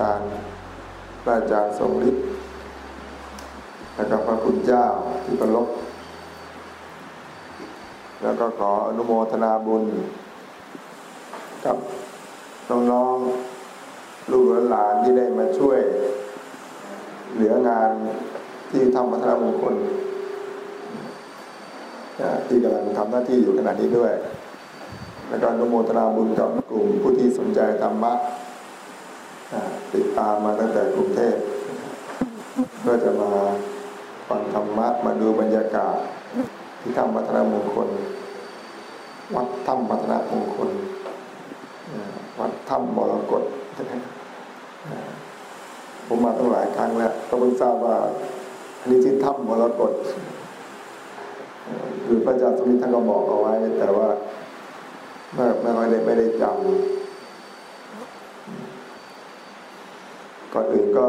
รารการพระอาจารย์ทรงฤทธิ์แล้วก็พระคุณเจ้าที่ประลบแล้วก็ขออนุโมทนาบุญ กับน้องๆลูกหลานที่ได้มาช่วย เหลืองานที่ทำพัฒนามงคลที่กำลังทำหน้าที่อยู่ขณะนี้ด้วย แล้วก็อนุโมทนาบุญกับกลุ่มผู้ที่สนใจธรรมะ ติดตามมาตั้งแต่กรุงเทพเพื่อจะมาฟังธรรมะมาดูบรรยากาศ ที่ทำพัฒนามงคล วัดถ้ำพัฒนามงคล วัดถ้ำมรกตผมมาตั้งหลายครั้งแล้ว ก็เพิ่งทราบว่าอันนี้ที่ถ้ำมรกตคือพระอาจารย์สมิทท่านก็บอกเอาไว้ แต่ว่าไม่ไม่ได้ไม่ได้จำ ก่อนอื่นก็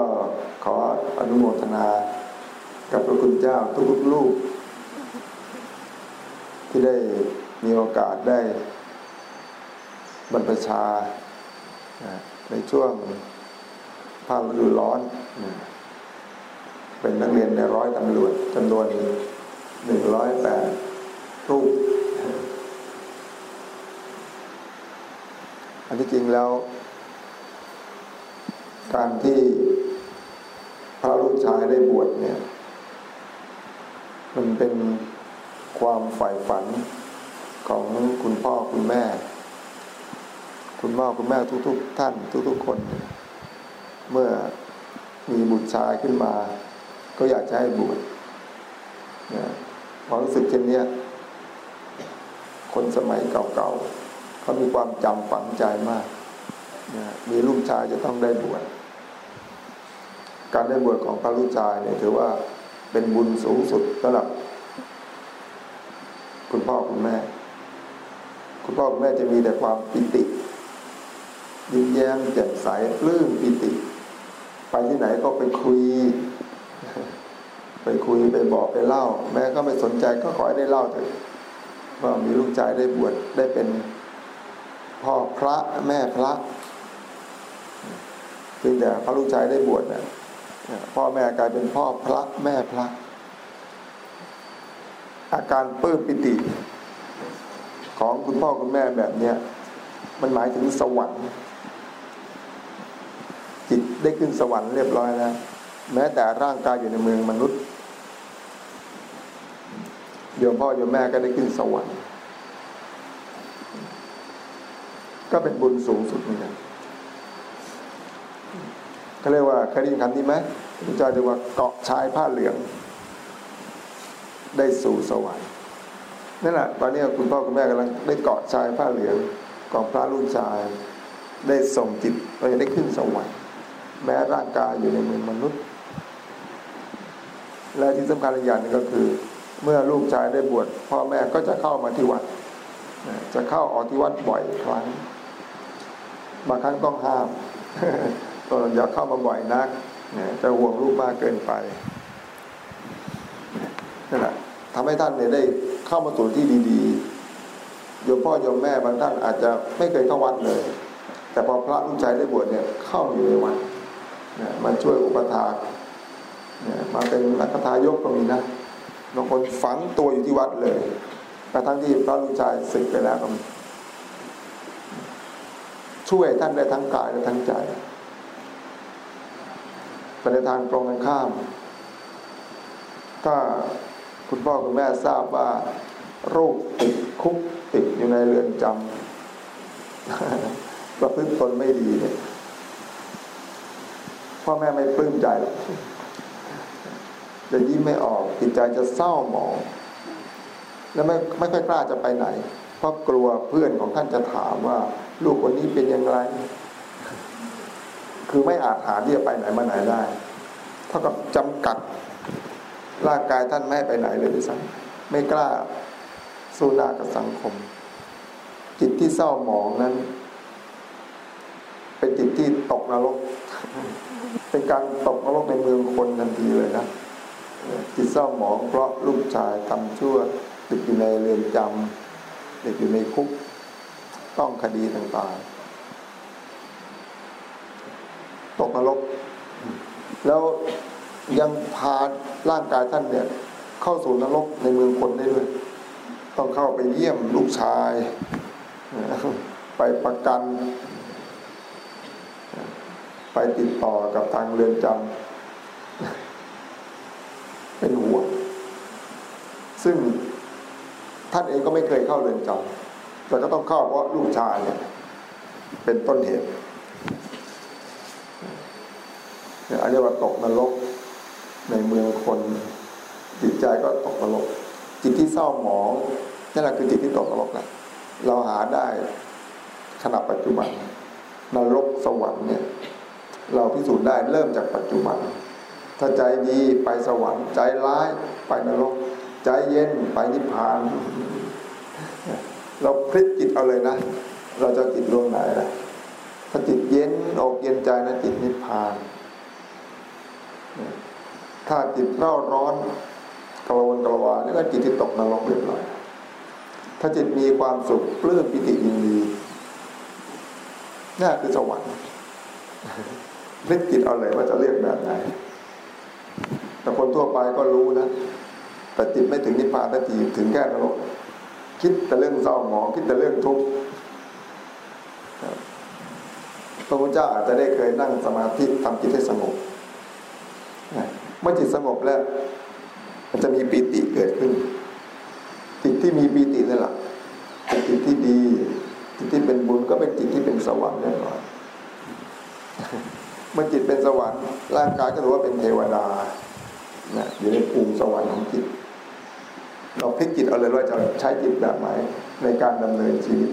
ขออนุโมทนา กับพระคุณเจ้าทุกๆลูก ที่ได้มีโอกาสได้บรรพชา ในช่วงภาคฤดูร้อน เป็นนักเรียนในร้อยตำรวจจำนวนหนึ่งร้อยแปดรูปอันที่จริงแล้ว การที่พระลูกชายได้บวชเนี่ย มันเป็นความใฝ่ฝันของคุณพ่อคุณแม่ คุณพ่อคุณแม่ทุกๆทท่านทุก ๆ คน เมื่อมีบุตรชายขึ้นมา ก็อยากจะให้บวชความรู้สึกเช่นนี้คนสมัยเก่าๆเขามีความจำฝังใจมากมีลูกชายจะต้องได้บวช การได้บวชของพระลูกชายเนี่ยถือว่าเป็นบุญสูงสุดสำหรับ คุณพ่อคุณแม่ คุณพ่อคุณแม่จะมีแต่ความปิติ ยิ้มแย้มแจ่มใสปลื้มปิติ ไปที่ไหนก็ไปคุย ไปคุยไปบอกไปเล่า แม่ก็ไม่สนใจก็ขอให้ได้เล่าเถอะว่ามีลูกชายได้บวชได้เป็นพ่อพระแม่พระเพียงแต่พระลูกชายได้บวชเนี่ย พ่อแม่กลายเป็นพ่อพระแม่พระ อาการเปิ้มปิติ ของคุณพ่อคุณแม่แบบเนี้ยมันหมายถึงสวรรค์จิตได้ขึ้นสวรรค์เรียบร้อยแล้ว แม้แต่ร่างกายอยู่ในเมืองมนุษย์โยมพ่อโยมแม่ก็ได้ขึ้นสวรรค์ก็เป็นบุญสูงสุดเหมือนกัน เขาเรียกว่าเคยได้ยินคำนี้ไหมพระเจ้าเรียกว่าเกาะชายผ้าเหลือง ได้สู่สวรรค์นั่นแหละตอนนี้คุณพ่อคุณแม่กำลังได้เกาะชายผ้าเหลืองของพระลูกชาย ได้ส่งจิตไปได้ขึ้นสวรรค์แม้ร่างกายอยู่ในมือมนุษย์ และที่สำคัญอีกอย่างนึงก็คือ เมื่อลูกชายได้บวชพ่อแม่ก็จะเข้ามาที่วัด จะเข้าออกที่วัดบ่อยครั้งบางครั้งต้องห้าม ตอนอย่าเข้ามาบ่อยนักจะห่วงลูกมากเกินไปนั่นแหละทำให้ท่านเนี่ยได้เข้ามาสู่ที่ดีๆโยมพ่อโยมแม่บางท่านอาจจะไม่เคยเข้าวัดเลย แต่พอพระลูกชายได้บวชเนี่ยเข้าอยู่ในวัดมาช่วยอุปถากมาเป็นนักทายกก็มีนะบางคนฝังตัวอยู่ที่วัดเลยกระทั่งที่พระลูกชายสึกไปแล้วก็มีช่วยท่านได้ทั้งกายและทั้งใจ ไปในทางตรงกันข้าม ถ้าคุณพ่อคุณแม่ทราบว่าโรคติดคุกติดอยู่ในเรือนจำประพฤติตนไม่ดีเนี่ยพ่อแม่ไม่ปลื้มใจหรอกจะยิ้มไม่ออกจิตใจจะเศร้าหมองแล้วไม่ไม่ค่อยกล้าจะไปไหน เพราะกลัวเพื่อนของท่านจะถามว่า ลูกคนนี้เป็นอย่างไร คือไม่อาจหาที่จะไปไหนมาไหนได้ เท่ากับจำกัดร่างกายท่านไม่ไปไหนเลยด้วยซ้ำไม่กล้าสู้หน้ากับสังคม จิตที่เศร้าหมองนั้น เป็นจิตที่ตกนรก เป็นการตกนรกในเมืองคนทันทีเลยนะจิตเศร้าหมองเพราะลูกชายทำชั่วติดอยู่ในเรือนจำติดอยู่ในคุก ต้องคดีต่าง ๆ ตกนรก แล้วยังพาร่างกายท่านเนี่ย เข้าสู่นรกในเมืองคนได้ด้วย ต้องเข้าไปเยี่ยมลูกชาย ไปประกัน ไปติดต่อกับทางเรือนจำเป็นห่วงซึ่งท่านเองก็ไม่เคยเข้าเรือนจำแต่ก็ต้องเข้าเพราะลูกชายเนี่ย เป็นต้นเหตุ อันเรียกว่าตกนรกในเมืองคนจิตใจก็ตกนรกจิตที่เศร้าหมองนั่นแหละคือจิตที่ตกนรกแหละเราหาได้ขณะปัจจุบันนรกสวรรค์เนี่ย เราพิสูจน์ได้เริ่มจากปัจจุบัน ถ้าใจดีไปสวรรค์ ใจร้ายไปนรก ใจเย็นไปนิพพาน เราพลิกจิตเอาเลยนะ เราจะจิตดวงไหนล่ะถ้าจิตเย็นอกเย็นใจนะจิตนิพพาน ถ้าจิตเร่าร้อนกระวนกระวายนี่ก็จิตที่ตกนรกเรียบร้อยถ้าจิตมีความสุขปลื้มปิติยินดีนี่คือสวรรค์พลิกจิตเอาเลยว่าจะเรียกแบบไหนแต่คนทั่วไปก็รู้นะแต่จิตไม่ถึงนิพพานทันทีถึงแค่นรกคิดแต่เรื่องเศร้าหมองคิดแต่เรื่องทุกข์พระพุทธเจ้าอาจจะได้เคยนั่งสมาธิทำจิตให้สงบ เมื่อจิตสงบแล้ว มันจะมีปีติเกิดขึ้น จิตที่มีปีตินั่นแหละเป็นจิตที่ดี จิตที่เป็นบุญก็เป็นจิตที่เป็นสวรรค์แน่นอนเมื่อจิตเป็นสวรรค์ร่างกายก็ถือว่าเป็นเทวดานะอยู่ในภูมิสวรรค์ของจิต เราพลิกจิตเอาเลยว่าจะใช้จิตแบบไหนในการดำเนินชีวิต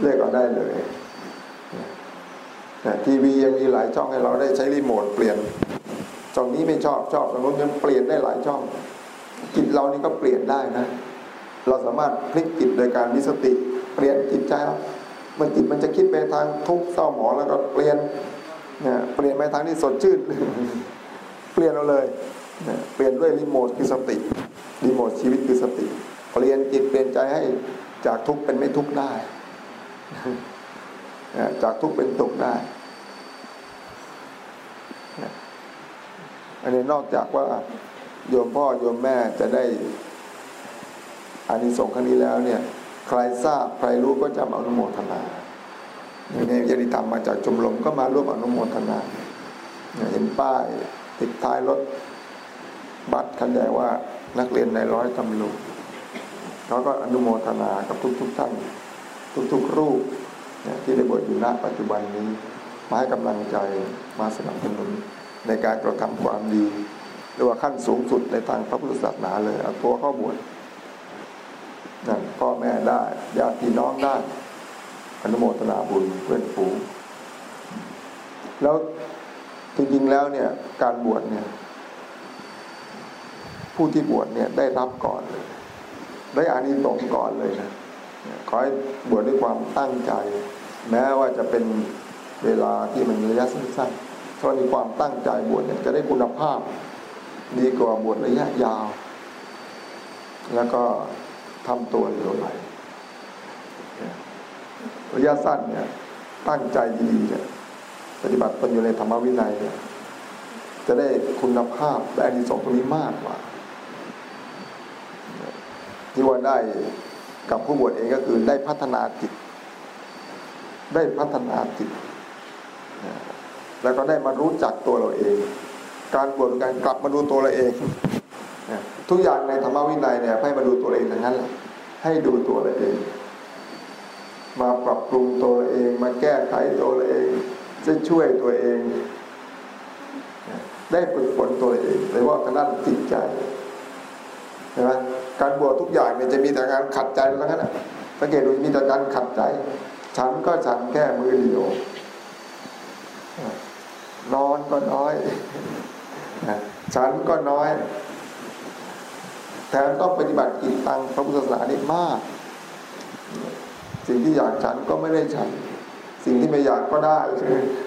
เลือกเอาได้เลยนะทีวียังมีหลายช่องให้เราได้ใช้รีโมทเปลี่ยน ช่องนี้ไม่ชอบชอบตรงนู้นยังเปลี่ยนได้หลายช่องจิตเรานี่ก็เปลี่ยนได้นะ เราสามารถพลิกจิตโดยการมีสติ เปลี่ยนจิตใจเรามันจิตมันจะคิดไปทางทุกข์เศร้าหมองแล้วก็เปลี่ยนเนี่ยเปลี่ยนไปทางที่สดชื่น เปลี่ยนเอาเลยเปลี่ยนด้วยรีโมทคือสติรีโมทชีวิตคือสติ เปลี่ยนจิตเปลี่ยนใจให้จากทุกข์เป็นไม่ทุกข์ได้ จากทุกข์เป็นสุขได้ อันนี้นอกจากว่าโยมพ่อโยมแม่จะได้อานิสงส์ครั้งนี้แล้วเนี่ยใครทราบใครรู้ก็จะมาอนุโมทนาในยติธรรมมาจากชมรมก็มาร่วมอนุโมทนา เห็นป้ายติดท้ายรถบัตรคันแดว่านักเรียนในร้อยตำรวจเขาก็อนุโมทนากับทุกๆทท่าน ทุกๆรูปที่ได้บวชอยู่ณปัจจุบันนี้ มาให้กำลังใจมาสนับสนุน ในการกระทำความดีหรือว่าขั้นสูงสุดในทางพระพุทธศาสนาเลยเอาตัวเข้าบวชนั่นพ่อแม่ได้ญาติพี่น้องได้อนุโมทนาบุญเพื่อนฝูง แล้วจริงๆแล้วเนี่ย การบวชเนี่ย ผู้ที่บวชเนี่ยได้รับก่อนเลย ได้อานิสงส์ก่อนเลยนะขอให้บวชด้วยความตั้งใจ แม้ว่าจะเป็นเวลาที่มันระยะสั้นๆ ถ้ามีความตั้งใจบวชเนี่ยจะได้คุณภาพ ดีกว่าบวชระยะยาว แล้วก็ทำตัวเหลวไหลระยะสั้นเนี่ยตั้งใจดีๆเนี่ยปฏิบัติตนอยู่ในธรรมวินัยเนี่ยจะได้คุณภาพและอนิสงส์ตรงนี้มากกว่าที่ว่าได้กับผู้บวชเองก็คือได้พัฒนาจิต ได้พัฒนาจิต แล้วก็ได้มารู้จักตัวเราเอง การบวชการกลับมาดูตัวเราเอง ทุกอย่างในธรรมวินัยเนี่ยให้มาดูตัวเองทั้งนั้นแหละให้ดูตัวเราเอง มาปรับปรุงตัวเราเอง มาแก้ไขตัวเราเอง จะช่วยตัวเอง ได้ฝึกฝนตัวเองโดยว่าทางด้านจิตใจใช่ไหมการบวชทุกอย่างเนี่ยจะมีแต่การขัดใจแล้วนั้นสังเกตดูมีแต่การขัดใจ ฉันก็ฉันแค่มือเดียว นอนก็น้อยฉันก็น้อย แถมต้องปฏิบัติกิจตังพระพุทธศาสนานี่มาก สิ่งที่อยากฉันก็ไม่ได้ฉัน สิ่งที่ไม่อยากก็ได้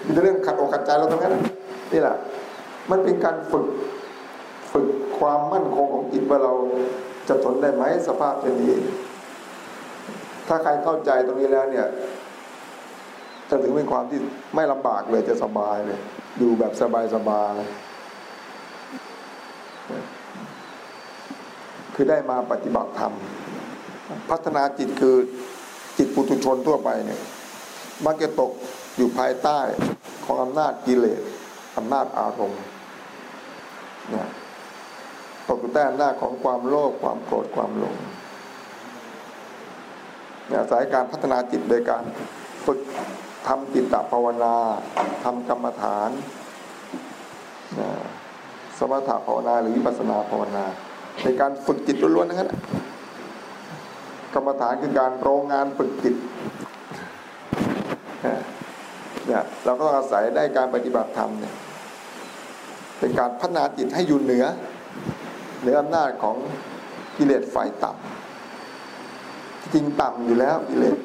มีแต่เรื่องขัดอกขัดใจเราตรงนั้นนี่แหละ มันเป็นการฝึกฝึกความมั่นคงของจิตว่าเราจะทนได้ไหมสภาพเช่นนี้ ถ้าใครเข้าใจตรงนี้แล้วเนี่ย ใจจะถึงเป็นความที่ไม่ลำบากเลยจะสบายเลยอยู่แบบสบายสบายคือได้มาปฏิบัติธรรม พัฒนาจิตคือจิตปุถุชนทั่วไปเนี่ยมักจะตกอยู่ภายใต้ของอำนาจกิเลสอำนาจอารมณ์เนี่ยตกอยู่ใต้อำนาจของความโลภความโกรธความหลงเนี่ยสายการพัฒนาจิตโดยการฝึก ทำจิตตภาวนาทำกรรมฐานนะสมถะภาวนาหรือวิปัสนาภาวนา ในการฝึกจิตล้วนๆนะครับกรรมฐานคือการโรงงานฝึกจิตเนี่ยเราก็อาศัยได้การปฏิบัติธรรมเนี่ยเป็นการพัฒนาจิตให้อยู่เหนือเหนืออำนาจของกิเลสฝ่ายต่ำจริงต่ำอยู่แล้วกิเลส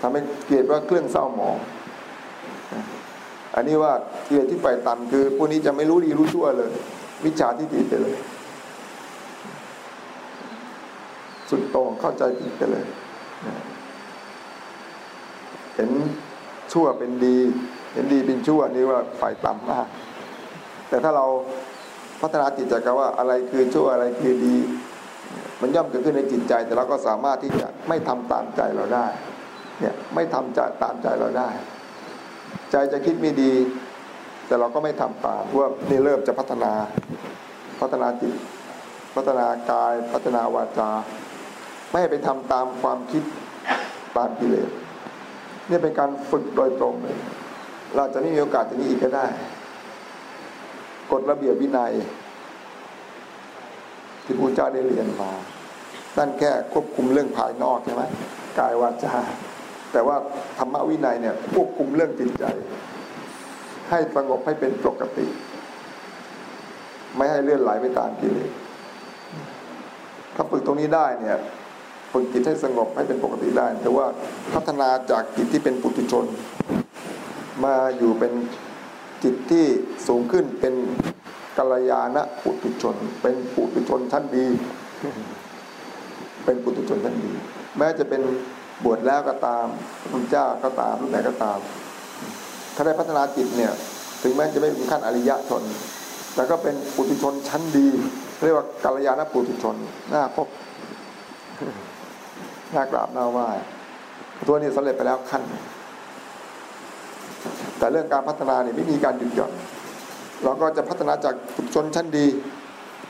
ทำให้เกิดว่าเครื่องเศร้าหมอง อันนี้ว่ากิเลสที่ฝ่ายต่ำคือพวกนี้จะไม่รู้ดีรู้ชั่วเลยวิชาที่ติดไปเลย สุดโต่งเข้าใจผิดไปเลยเห็นชั่วเป็นดี เห็นดีเป็นชั่วนี่ว่าฝ่ายต่ำมาก แต่ถ้าเราพัฒนาจิตจากว่าอะไรคือชั่วอะไรคือดี มันย่อมเกิดขึ้นในจิตใจ แต่เราก็สามารถที่จะไม่ทำตามใจเราได้ เนี่ยไม่ทำจะตามใจเราได้ ใจจะคิดไม่ดี แต่เราก็ไม่ทำตามเพราะว่านี่เริ่มจะพัฒนาพัฒนาจิต พัฒนากายพัฒนาวาจา ไม่ให้ไปทำตามความคิดตามกิเลสนี่เป็นการฝึกโดยตรงเลย เราจะไม่มีโอกาสอย่างนี้อีกก็ได้กฎระเบียบวินัย ที่พระเจ้าได้เรียนมานั่นแค่ควบคุมเรื่องภายนอกใช่ไหมกายวาจา แต่ว่าธรรมวินัยเนี่ยควบคุมเรื่องจิตใจ ให้สงบให้เป็นปกติ ไม่ให้เลื่อนไหลไปตามกิเลสถ้าฝึกตรงนี้ได้เนี่ยฝึกจิตให้สงบให้เป็นปกติได้ แต่ว่าพัฒนาจากจิตที่เป็นปุถุชน มาอยู่เป็นจิตที่สูงขึ้นเป็นกัลยาณปุถุชน เป็นปุถุชนชั้นดี เป็นปุถุชนชั้นดี แม้จะเป็น บวชแล้วก็ตามพระเจ้าก็ตามรุ่นไหนก็ตาม ถ้าได้พัฒนาจิตเนี่ย ถึงแม้จะไม่ถึงขั้นอริยชน แต่ก็เป็นปุถุชนชั้นดี เรียกว่ากัลยาณปุถุชนน่าพบน่ากราบน่าไหว้ตัวนี้สำเร็จไปแล้วขั้น แต่เรื่องการพัฒนาเนี่ยไม่มีการหยุดหย่อนเราก็จะพัฒนาจากปุถุชนชั้นดี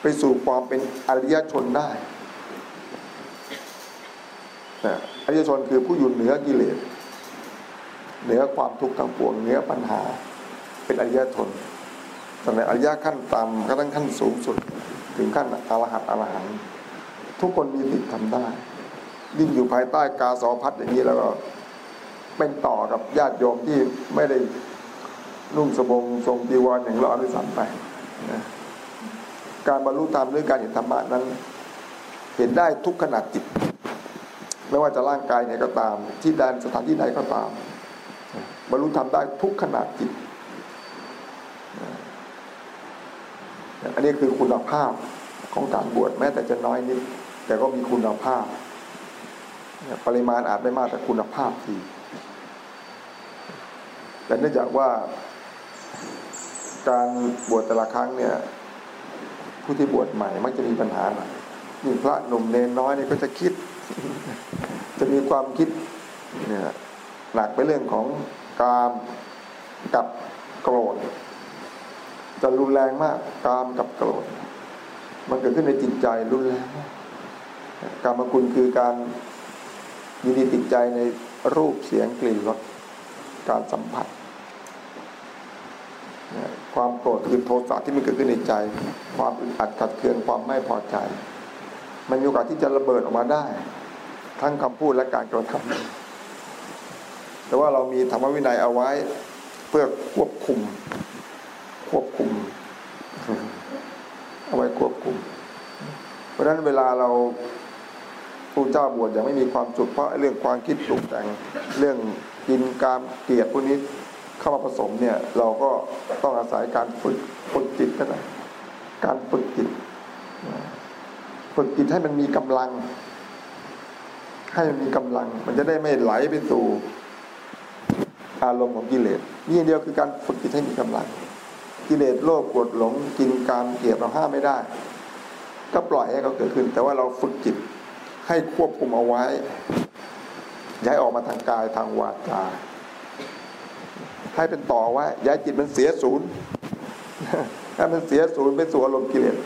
ไปสู่ความเป็นอริยชนได้ ริยชนคือผู้อยู่เหนือกิเลสเหนือความทุกข์ทั้งปวงเหนือปัญหา เป็นอริยชนแต่ในอริยขั้นต่ำก็ตั้งขั้นสูงสุด ถึงขั้นอรหัตอรหันต์ทุกคนมีสิทธิ์ทำได้ ยิ่งอยู่ภายใต้กาสอพัดอย่างนี้แล้วก็เป็นต่อกับญาติโยมที่ไม่ได้นุ่งสบงทรงจีวรอย่างเราอนุสัมไปนะการบรรลุธรรมด้วยการเห็นธรรมะนั้น เห็นได้ทุกขนาดจิต ไม่ว่าจะร่างกายไหนก็ตาม ที่แดนสถานที่ไหนก็ตามบรรลุธรรมได้ทุกขนาดจิต อันนี้คือคุณภาพของการบวชแม้แต่จะน้อยนิด แต่ก็มีคุณภาพ ปริมาณอาจไม่มากแต่คุณภาพดีแต่เนื่องจากว่าการบวชแต่ละครั้งเนี่ย ผู้ที่บวชใหม่มักจะมีปัญหาหน่อยยิ่งพระหนุ่มเนนน้อยเนี่ยก็จะคิด จะมีความคิดเนี่ยหนักไปเรื่องของกามกับโกรธ จะรุนแรงมากกามกับโกรธ มันเกิดขึ้นในจิตใจรุนแรงกามคุณคือการยินดีติดใจในรูปเสียงกลิ่นรสการสัมผัส ความโกรธคือโทสะที่มันเกิดขึ้นในใจ ความอึดอัดขัดเคืองความไม่พอใจ มันมีโอกาสที่จะระเบิดออกมาได้ ทั้งคำพูดและการกระทำแต่ว่าเรามีธรรมวินัยเอาไว้เพื่อควบคุม ควบคุม เอาไว้ควบคุม เพราะฉะนั้นเวลาเราผู้เจ้าบวชยังไม่มีความสุขเพราะเรื่องความคิดปรุงแต่งเรื่องกินการเกลียดพวกนี้เข้ามาผสมเนี่ย เราก็ต้องอาศัยการฝึกฝึกจิตกันนะการฝึกจิตฝึกจิตให้มันมีกำลัง ให้มันมีกำลัง มันจะได้ไม่ไหลไปสู่อารมณ์ของกิเลสนี่อย่างเดียวคือการฝึกจิตให้มีกำลัง กิเลสโลภโกรธหลงกินการเกลียดเราห้ามไม่ได้ ก็ปล่อยให้เขาเกิดขึ้น แต่ว่าเราฝึกจิตให้ควบคุมเอาไว้ ย้ายออกมาทางกายทางวาจาให้เป็นต่อไว้ย้ายจิตมันเสียศูนย์ให้มันเสียศูนย์ไปสู่อารมณ์กิเลส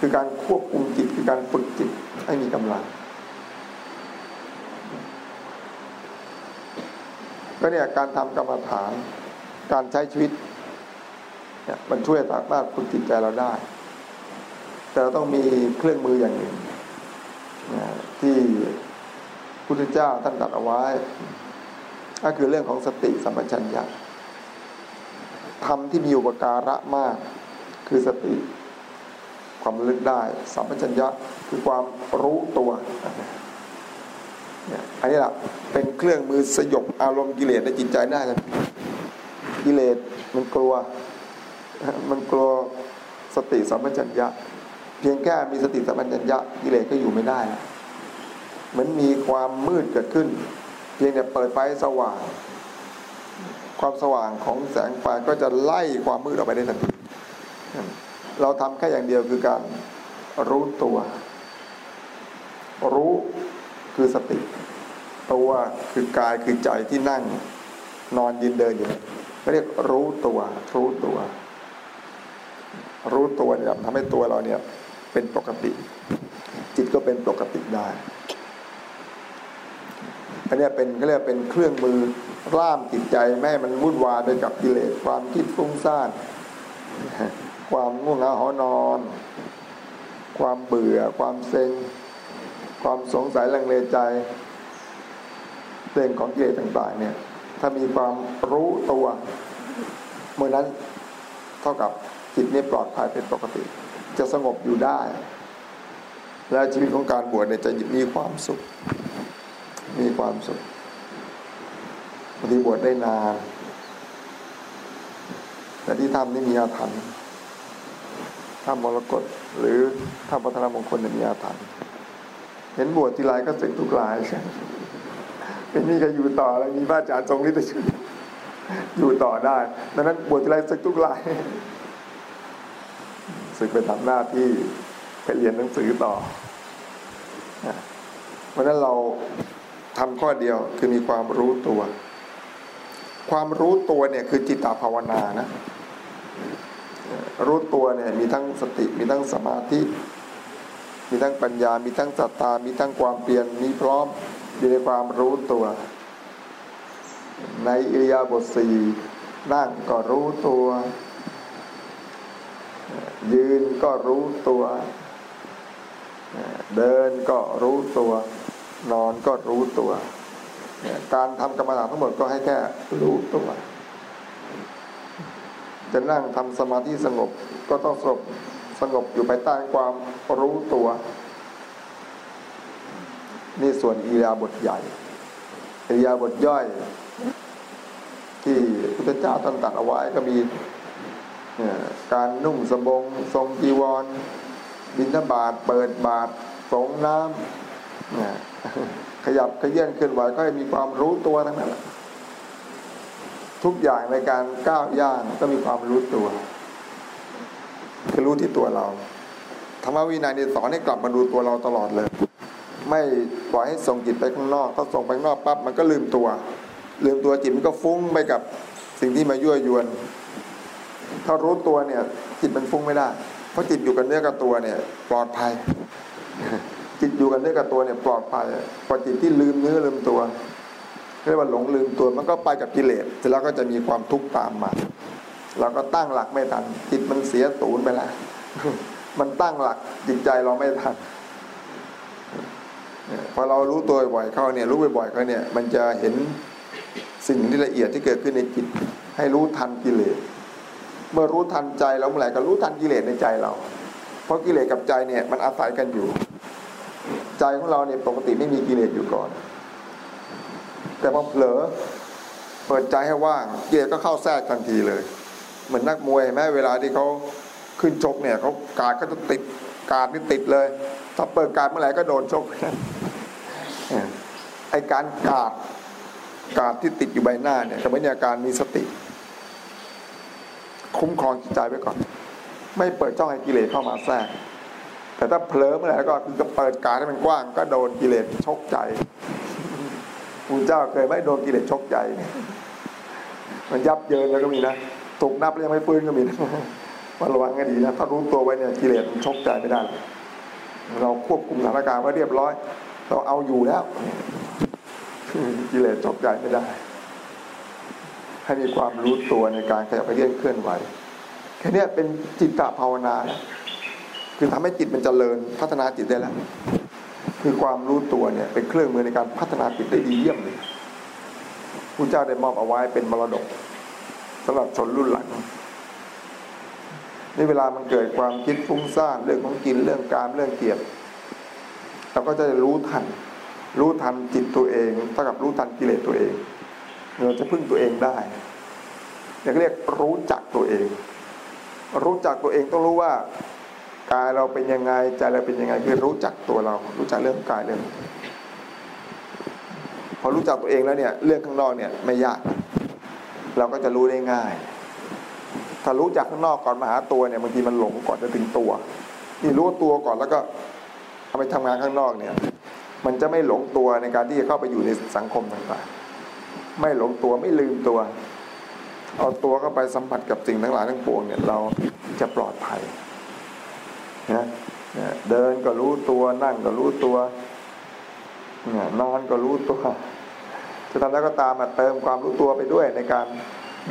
คือการควบคุมจิตคือการฝึกจิตให้มีกำลัง ก็เนี่ยการทำกรรมฐาน การใช้ชีวิตเนี่ยมันช่วยสามารถฝึกจิตใจเราได้ แต่เราต้องมีเครื่องมืออย่างหนึ่งที่พุทธเจ้าท่านตัดเอาไว้ ก็คือเรื่องของสติสัมปชัญญะทำที่มีอุปการะมาก คือสติความลึกได้ สัมปชัญญะคือความรู้ตัว อันนี้แหละเป็นเครื่องมือสยบอารมณ์กิเลสในจิตใจได้เลยกิเลสมันกลัว มันกลัวสติสัมปชัญญะ เพียงแค่มีสติสัมปชัญญะกิเลสก็อยู่ไม่ได้เหมือนมีความมืดเกิดขึ้น เพียงแต่เปิดไฟสว่าง ความสว่างของแสงไฟก็จะไล่ความมืดออกไปได้ทันทีเราทำแค่อย่างเดียวคือการรู้ตัว รู้ คือสติ ตัวคือกายคือใจที่นั่ง นอนยืนเดินอยู่เรียกรู้ตัว รู้ตัว รู้ตัวเนี่ยทำให้ตัวเราเนี่ย เป็นปกติ จิตก็เป็นปกติได้อันนี้เป็นก็เรียกเป็นเครื่องมือร่ามจิตใจแม่มันวุ่นวายไปกับกิเลสความคิดฟุ้งซ่านความง่วงเหงาหอนอน ความเบื่อความเซ็ง ความสงสัยลังเลใจเรื่องของกิเลสต่างๆเนี่ย ถ้ามีความรู้ตัวเมื่อนั้นเท่ากับจิตนี้ปลอดภัยเป็นปกติ จะสงบอยู่ได้ และชีวิตของการบวชเนี่ยจะมีความสุข มีความสุขทีบวชได้นานแต่ที่ทำนี่มีอาถรรพ์ทำมรกตหรือทำพัฒนามงคลเนี่ยมีอาถรรพ์ เห็นบวชทีไรก็สึกทุกรายใช่เป็นนี่ก็อยู่ต่อแล้วมีพระอาจารย์ทรงฤทธิ์ช่วยอยู่ต่อได้ดังนั้นบวชทีไรสึกทุกรายสึกไปทำหน้าที่ไปเรียนหนังสือต่อเพราะนั้นเราทำข้อเดียวคือมีความรู้ตัว ความรู้ตัวเนี่ยคือจิตตภาวนานะ รู้ตัวเนี่ยมีทั้งสติมีทั้งสมาธิ มีทั้งปัญญา มีทั้งศรัทธา มีทั้งความเปลี่ยน มีพร้อมอยู่ในความรู้ตัว ในอิริยาบถสี่นั่งก็รู้ตัว ยืนก็รู้ตัว เดินก็รู้ตัว นอนก็รู้ตัว การทำกรรมฐานทั้งหมดก็ให้แค่รู้ตัว จะนั่งทำสมาธิสงบก็ต้องสงบ สงบอยู่ภายใต้ความรู้ตัว นี่ส่วนอิริยาบถใหญ่อิริยาบถย่อย ที่พุทธเจ้าท่านตัดเอาไว้ก็มีการนุ่งสบงทรงจีวร บิณฑบาตเปิดบาตรสงน้ำขยับขยื่นเคลื่อนไหวก็มีความรู้ตัวทั้งนั้นทุกอย่างในการก้าวย่างก็มีความรู้ตัว คือรู้ที่ตัวเราธรรมวินัยนี่สอนให้กลับมาดูตัวเราตลอดเลย ไม่ปล่อยให้ส่งจิตไปข้างนอกถ้าส่งไปข้างนอกปั๊บมันก็ลืมตัว ลืมตัวจิตมันก็ฟุ้งไปกับสิ่งที่มายั่วยวน ถ้ารู้ตัวเนี่ย จิตมันฟุ้งไม่ได้ เพราะจิตอยู่กับเนื้อกับตัวเนี่ย ปลอดภัย จิตอยู่กับเนด้วยกับตัวเนี่ย ปลอดภัยพอจิตที่ลืมเนื้อลืมตัวเรียกว่าหลงลืมตัวมันก็ไปกับกิเลสเสร็จแล้วก็จะมีความทุกข์ตามมา เราก็ตั้งหลักไม่ทัน จิตมันเสียตูนไปแล้วมันตั้งหลักจิตใจเราไม่ทันพอเรารู้ตัวบ่อยเข้าเนี่ย รู้บ่อยๆเขาเนี่ย มันจะเห็นสิ่งที่ละเอียดที่เกิดขึ้นในจิต ให้รู้ทันกิเลส เมื่อรู้ทันใจเราเมื่อไหร่ก็รู้ทันกิเลสในใจเรา เพราะกิเลสกับใจเนี่ย มันอาศัยกันอยู่ ใจของเราเนี่ยปกติไม่มีกิเลสอยู่ก่อน แต่พอเผลอเปิดใจให้ว่างกิเลสก็เข้าแทรกทันทีเลย เหมือนนักมวยแม้เวลาที่เขาขึ้นชกเนี่ยเขากาดก็จะติดกาดนี่ติดเลย ถ้าเปิดกาดเมื่อไหร่ก็โดนชกไอการกาดกาดที่ติดอยู่ใบหน้าเนี่ยกับมีอาการมีสติ คุ้มครองจิตใจไว้ก่อน ไม่เปิดช่องให้กิเลสเข้ามาแทรกแต่ถ้าเผลอเมื่อไหร่ก็คือจะเปิดการให้มันกว้าง ก็โดนกิเลสชกใจคุณเจ้าเคยไม่โดนกิเลสชกใจ มันยับเยินแล้วก็มีนะ ตกนับแล้วยังไม่ฟื้นก็มีนะมาระวังให้ดีนะถ้ารู้ตัวไว้เนี่ยกิเลสชกใจไม่ได้ เราควบคุมสถานการณ์ไว้เรียบร้อย เราเอาอยู่แล้วกิเลสชกใจไม่ได้ ให้มีความรู้ตัวในการขยับไปเรื่อยเคลื่อนไหวแค่นี้เป็นจิตตภาวนาคือทำให้จิตมันจเจริญพัฒนาจิตได้แล้ว คือความรู้ตัวเนี่ย เป็นเครื่องมือในการพัฒนาจิตได้ดีเยี่ยมเลยพระเจ้าได้มอบเอาไว้เป็นมรดก สำหรับชนรุ่นหลังนี่เวลามันเกิดความคิดฟุ้งซ่านเรื่องของกินเรื่องการเรื่องเกียรติเราก็จะรู้ทัน รู้ทันจิตตัวเองเท่ากับรู้ทันกิเลสตัวเอง เราจะพึ่งตัวเองได้เรียกรู้จักตัวเอง รู้จักตัวเองต้องรู้ว่ากายเราเป็นยังไงใจเราเป็นยังไงคือรู้จักตัวเรา รู้จักเรื่องกายเรื่องพอรู้จักตัวเองแล้วเนี่ย เรื่องข้างนอกเนี่ยไม่ยาก เราก็จะรู้ได้ง่าย ถ้ารู้จักข้างนอกก่อนมาหาตัวเนี่ยบางทีมันหลงก่อนจะถึงตัวนี่รู้ตัวก่อนแล้วก็เอาไปทำงานข้างนอกเนี่ย มันจะไม่หลงตัวในการที่จะเข้าไปอยู่ในสังคมต่างๆ ไม่หลงตัวไม่ลืมตัว เอาตัวเข้าไปสัมผัสกับสิ่งทั้งหลายทั้งปวงเนี่ยเราจะปลอดภัยนะเดินก็รู้ตัวนั่งก็รู้ตัวนอนก็รู้ตัว จะทำแล้วก็ตามมาเติมความรู้ตัวไปด้วยในการ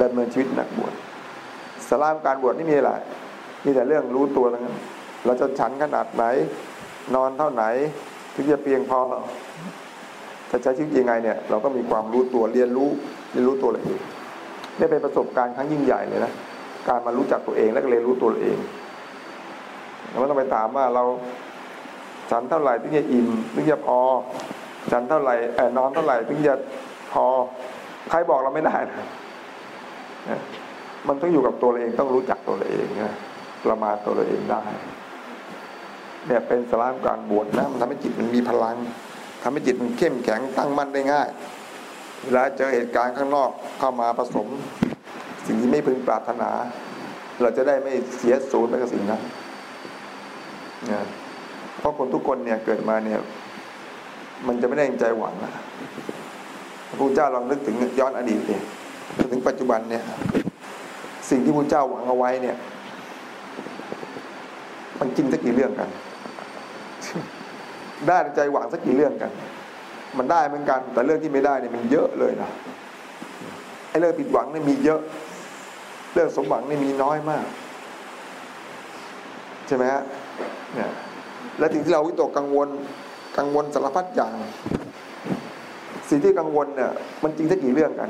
ดำเนินชีวิตนักบวชสลามการบวชนี่มีอะไรมีแต่เรื่องรู้ตัวทั้งนั้นเราจะฉันขนาดไหน นอนเท่าไหน ถึงจะเพียงพอจะใช้ชีวิตยังไงเนี่ย เราก็มีความรู้ตัวเรียนรู้เรียนรู้ตัวเองนี่เป็นประสบการณ์ครั้งยิ่งใหญ่เลยนะการมารู้จักตัวเองและเรียนรู้ตัวเองเราต้องไปถามว่าเราฉันเท่าไหร่ถึงจะอิ่มถึงจะพอฉันเท่าไหร่นอนเท่าไหร่ถึงจะ พอใครบอกเราไม่ได้นะมันต้องอยู่กับตัวเราเองต้องรู้จักตัวเราเองนะประมาณตัวเราเองได้ เนี่ยเป็นสาระการบวชนะมันทำให้จิตมันมีพลังทำให้จิตมันเข้มแข็งตั้งมั่นได้ง่าย เวลาเจอเหตุการณ์ข้างนอกเข้ามาผสม สิ่งที่ไม่พึงปรารถนา เราจะได้ไม่เสียสูญไปกับสิ่งนั้นนะเพราะคนทุกคนเนี่ยเกิดมาเนี่ย มันจะไม่ได้ใจหวังนะ พระเจ้าลองนึกถึงย้อนอดีตเลยถึงปัจจุบันเนี่ย สิ่งที่พระเจ้าหวังเอาไว้เนี่ย มันจริงสักกี่เรื่องกัน ได้ใจหวังสักกี่เรื่องกัน มันได้เหมือนกัน แต่เรื่องที่ไม่ได้เนี่ยมันเยอะเลยนะไอ้เรื่องผิดหวังเนี่ยมีเยอะ เรื่องสมหวังเนี่ยมีน้อยมาก ใช่ไหมฮะเนี่ยและสิ่งที่เราวิตกกังวลกังวลสารพัดอย่าง สิ่งที่กังวลเนี่ยมันจริงสักกี่เรื่องกัน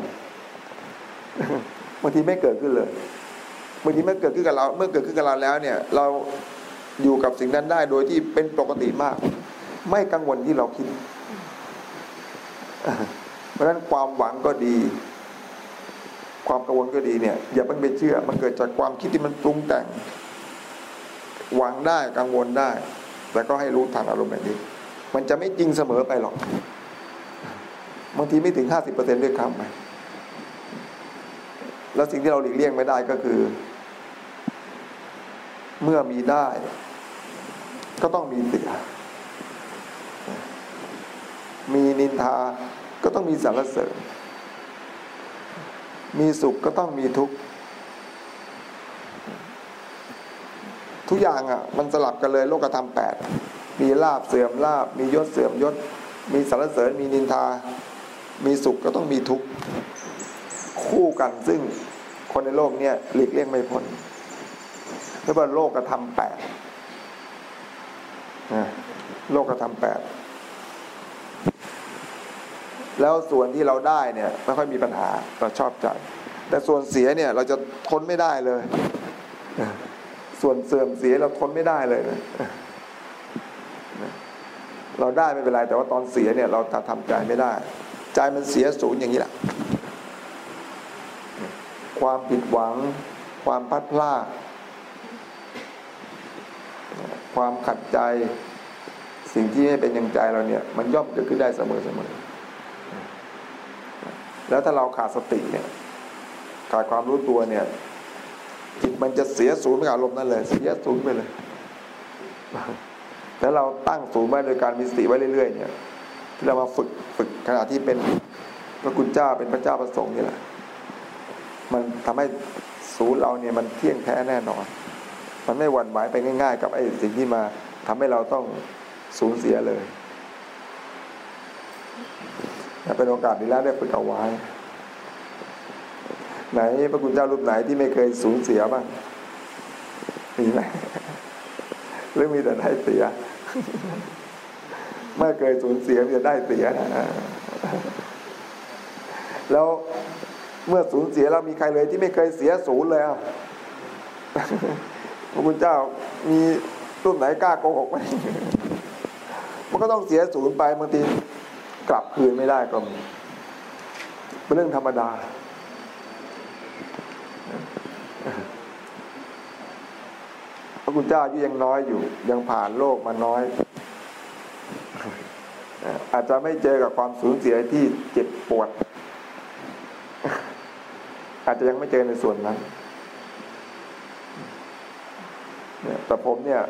บางทีไม่เกิดขึ้นเลยบางทีไม่เกิดขึ้นกับเรา เมื่อเกิดขึ้นกับเราแล้วเนี่ย เราอยู่กับสิ่งนั้นได้โดยที่เป็นปกติมาก ไม่กังวลที่เราคิด เพราะฉะนั้นความหวังก็ดี ความกังวลก็ดีเนี่ย อย่าเพิ่งไปเชื่อ มันเกิดจากความคิดที่มันปรุงแต่ง หวังได้กังวลได้ แต่ก็ให้รู้ทันอารมณ์แบบนี้ มันจะไม่จริงเสมอไปหรอก บางทีไม่ถึงห้าสิบเปอร์เซ็นด้วยคำไปแล้วสิ่งที่เราหลีกเลี่ยงไม่ได้ก็คือ เมื่อมีได้ ก็ต้องมีเสีย มีนินทา ก็ต้องมีสารเสริญ มีสุขก็ต้องมีทุกข์ ทุกอย่างอะ มันสลับกันเลยโลกธรรมแปดมีลาบเสื่อมลาบ มียศเสื่อมยศ มีสารเสริญ มีนินทา มีสุขก็ต้องมีทุกข์คู่กันซึ่งคนในโลกเนี้ยหลีกเลี่ยงไม่พ้นเรียกว่าโลกธรรมแปดโลกธรรมแปดแล้วส่วนที่เราได้เนี่ยไม่ค่อยมีปัญหาเราชอบใจ แต่ส่วนเสียเนี่ยเราจะทนไม่ได้เลย ส่วนเสื่อมเสียเราทนไม่ได้เลยนะเราได้ไม่เป็นไรแต่ว่าตอนเสียเนี่ยเราทำใจไม่ได้ ใจมันเสียศูนย์อย่างนี้แหละความผิดหวัง ความพัดพลาดความขัดใจสิ่งที่ไม่เป็นอย่างใจเราเนี่ย มันย่อมเกิดขึ้นได้เสมอเสมอแล้วถ้าเราขาดสติเนี่ยขาดความรู้ตัวเนี่ย จิตมันจะเสียศูนย์ไปกับอารมณ์นั่นเลยเสียศูนย์ไปเลยแล้วเราตั้งศูนย์ไว้โดยการมีสติไว้เรื่อยๆ เนี่ย ที่เรามาฝึกฝึก ขณะที่เป็นพระคุณเจ้าเป็นพระเจ้าประสงค์นี่แหละ มันทำให้ศูนย์เราเนี่ยมันเที่ยงแท้แน่นอน มันไม่หวั่นไหวไปง่าย ๆ กับไอ้สิ่งที่มาทำให้เราต้องสูญเสียเลยเป็นโอกาสดีแล้วได้ฝึกเอาไว้ ไหนพระคุณเจ้ารูปไหนที่ไม่เคยสูญเสียบ้างมีไหมหรือมีแต่ได้เสียเมื่อเคยสูญเสียมีแต่ได้เสียนะ แล้วเมื่อสูญเสียเรามีใครเลยที่ไม่เคยเสียศูนย์เลยพระคุณเจ้ามีรูปไหนกล้าโกหกไหมมันก็ต้องเสียศูนย์ไปบางทีกลับคืนไม่ได้ก็มีเป็นเรื่องธรรมดา พระคุณเจ้าอายุยังน้อยอยู่ ยังผ่านโลกมาน้อย อาจจะไม่เจอกับความสูญเสียที่เจ็บปวด อาจจะยังไม่เจอในส่วนนั้นแต่ผมเนี่ย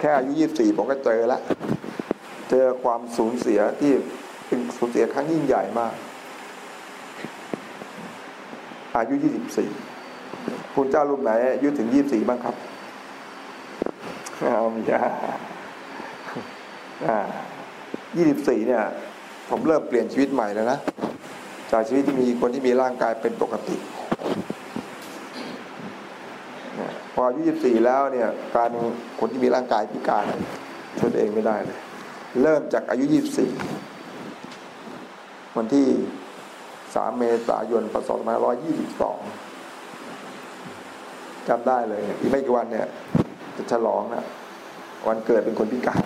แค่อายุยี่สี่ผมก็เจอแล้วเจอความสูญเสียที่เป็นสูญเสียครั้งยิ่งใหญ่มาก อายุยี่สิบสี่คุณเจ้ารูปไหนอายุถึงยี่สี่บ้างครับเอามีจ้ายี่สิบสี่เนี่ย ผมเริ่มเปลี่ยนชีวิตใหม่แล้วนะจากชีวิตที่มีคนที่มีร่างกายเป็นปกติ พ ออายุยี่สี่แล้วเนี่ยการคนที่มีร่างกายพิการช่วยตัวเองไม่ได้เลยเริ่มจากอายุยี่สี่วันที่สามเมษายนพศสองพันร้อยยี่สิบสองจำได้เลย อีกไม่กี่วันเนี่ย จะฉลองนะวันเกิดเป็นคนพิการ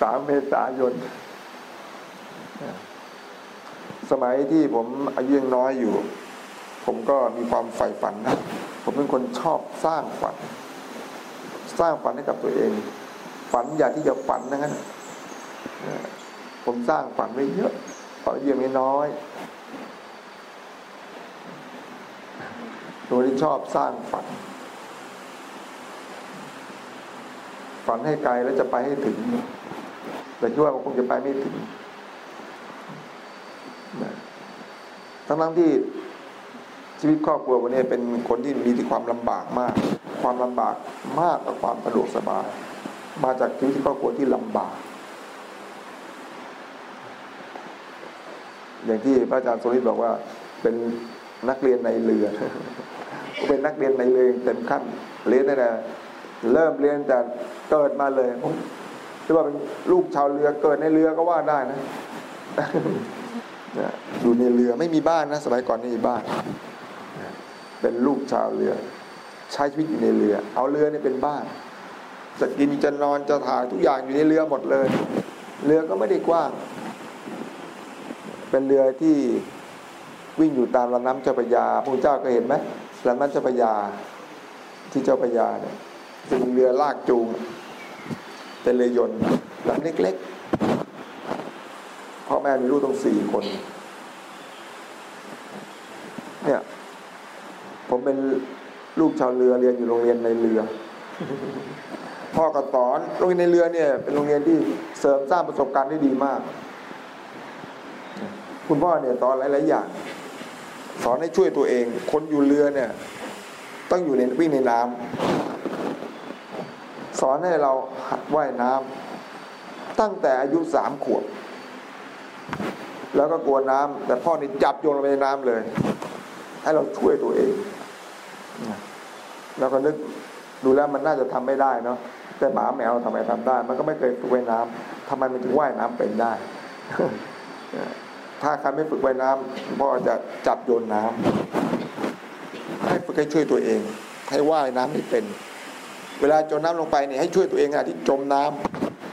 สามเมษายน สมัยที่ผมอายุยังน้อยอยู่ ผมก็มีความใฝ่ฝันนะ ผมเป็นคนชอบสร้างฝัน สร้างฝันให้กับตัวเอง ฝันอยากที่จะฝันนะงั้นผมสร้างฝันไว้เยอะตอนอายุยังน้อยตัวที่ชอบสร้างฝัน ฝันให้ไกลแล้วจะไปให้ถึง แต่คิดว่ามันคงจะไปไม่ถึงทั้งทั้งที่ ชีวิตครอบครัววันนี้เป็นคนที่มีที่ความลำบากมาก ความลำบากมากกว่าความสะดวกสบาย มาจากชีวิตครอบครัวที่ลำบาก อย่างที่พระอาจารย์โซลิดบอกว่า เป็นนักเรียนในเรือเป็นนักเรียนในเรือเต็มขั้นเรียนตั้งแต่เริ่มเรียนแต่เกิดมาเลยผมคิดว่าเป็นลูกชาวเรือเกิดในเรือก็ว่าได้นะอยู่ในเรือไม่มีบ้านนะสมัยก่อนไม่มีบ้าน เป็นลูกชาวเรือ ใช้ชีวิตอยู่ในเรือ เอาเรือนี่เป็นบ้านจะกินจะนอนจะถ่ายทุกอย่างอยู่ในเรือหมดเลย เรือก็ไม่ได้กว้าง เป็นเรือที่วิ่งอยู่ตามลำน้ำเจ้าพระยาพระเจ้าก็เห็นไหมลำน้ำเจ้าพระยาที่เจ้าพระยาเนี่ยจะมีเรือลากจูง เป็นเรือยนต์ลำเล็กๆพ่อแม่มีลูกต้องสี่คน เนี่ย ผมเป็นลูกชาวเรือเรียนอยู่โรงเรียนในเรือ พ่อก็สอนโรงเรียนในเรือเนี่ย เป็นโรงเรียนที่เสริมสร้างประสบการณ์ได้ดีมาก คุณพ่อเนี่ยสอนหลายๆอย่าง สอนให้ช่วยตัวเอง คนอยู่เรือเนี่ย ต้องอยู่ในวิ่งในน้ำสอนให้เราหัดว่ายน้ำตั้งแต่อายุสามขวบแล้วก็กลัวน้ำแต่พ่อนี่จับโยนลงไปในน้ำเลย ให้เราช่วยตัวเอง แล้วก็นึกดูแล้วมันน่าจะทำไม่ได้เนาะแต่หมาแมวทำไมทำได้ มันก็ไม่เคยฝึกว่ายน้ำทำไมมันถึงว่ายน้ำเป็นได้ ถ้าใครไม่ฝึกว่ายน้ำพ่อจะจับโยนน้ำให้ฝึกให้ช่วยตัวเอง ให้ว่ายน้ำให้เป็น เวลาจมน้ำลงไปเนี่ยให้ช่วยตัวเองอะที่จมน้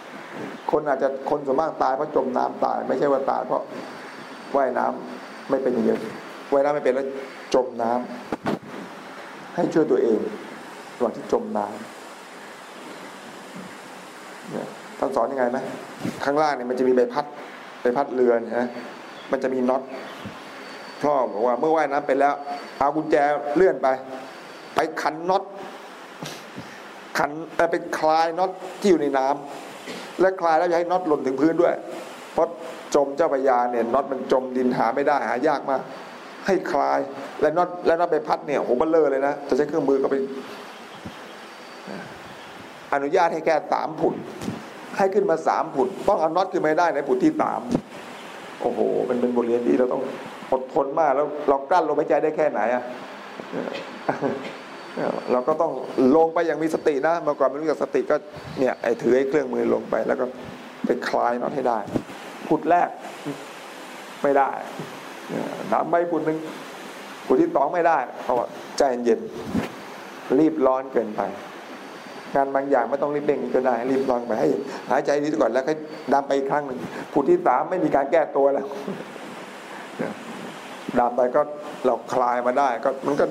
ำคนอาจจะคนส่วนมากตายเพราะจมน้ำตาย ไม่ใช่ว่าตายเพราะว่ายน้ำไม่เป็นอย่างนี้ว่ายน้ำไม่เป็นแล้วจมน้ำ ให้ช่วยตัวเองระหว่างที่จมน้ำท่านสอนยังไงไหมข้างล่างเนี่ยมันจะมีใบพัดใบพัดเรือนะมันจะมีน็อตพ่อบอกว่าเมื่อว่ายน้ำไปแล้ว เอากุญแจเลื่อนไป ไปขันน็อตขันไปคลายน็อตที่อยู่ในน้ำและคลายแล้วอย่าให้น็อตหล่นถึงพื้นด้วย เพราะจมเจ้าพยาเนี่ยน็อตมันจมดินหาไม่ได้หายากมาก ให้คลายและน็อตและน็อตไปพัดเนี่ยโหเบลเลอร์เลยนะจะใช้เครื่องมือก็ไปอนุญาตให้แค่สามผุดให้ขึ้นมาสามผุดต้องเอาน็อตขึ้นมาได้ในผุดที่สามโอ้โหมันเป็นบทเรียนที่เราต้องอดทนมากแล้วเรากลั้นลมหายใจได้แค่ไหนอะเราก็ต้องลงไปอย่างมีสตินะเมื่อก่อนไม่รู้จักสติก็เนี่ยไอ้ถือไอ้เครื่องมือลงไป แล้วก็ไปคลายน็อตให้ได้ผุดแรกไม่ได้ น้ำใบผุดหนึ่งผุดที่สองไม่ได้เพราะว่าใจเย็นรีบร้อนเกินไป งานบางอย่างไม่ต้องรีบเร่งก็ได้ รีบร้อนไปให้หายใจดีก่อนแล้วค่อยดำไปอีกครั้งหนึ่งผุดที่สามไม่มีการแก้ตัวแล้วดำไปก็เราคลายมาได้ ก็มันก็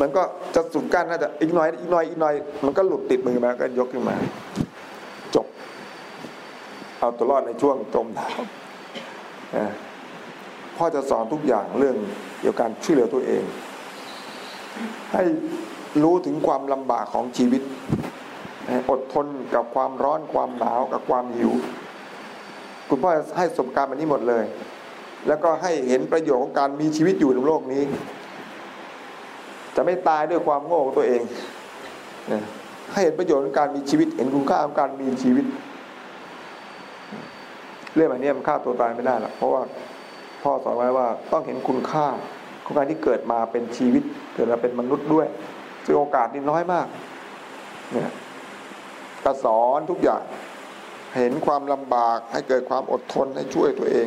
มันก็จะสุดกั้นน่าจะอีกหน่อยอีกหน่อยอีกหน่อย มันก็หลุดติดมือมาก็ยกขึ้นมา จบ เอาตัวรอดในช่วงจมน้ำ พ่อจะสอนทุกอย่างเรื่องเกี่ยวกับการช่วยเหลือตัวเอง ให้รู้ถึงความลำบากของชีวิต อดทนกับความร้อนความหนาวกับความหิว คุณพ่อให้สมการแบบนี้หมดเลย แล้วก็ให้เห็นประโยชน์ของการมีชีวิตอยู่ในโลกนี้ จะไม่ตายด้วยความโง่ของตัวเองให้เห็นประโยชน์ของการมีชีวิต เห็นคุณค่าของการมีชีวิต เรื่องแบบนี้มันฆ่าตัวตายไม่ได้หรอกเพราะว่า พ่อสอนไว้ว่าต้องเห็นคุณค่าของการที่เกิดมาเป็นชีวิตเกิดมาเป็นมนุษย์ด้วย ซึ่งโอกาสนี่น้อยมากเนี่ยกระสอนทุกอย่างเห็นความลำบากให้เกิดความอดทนให้ช่วยตัวเอง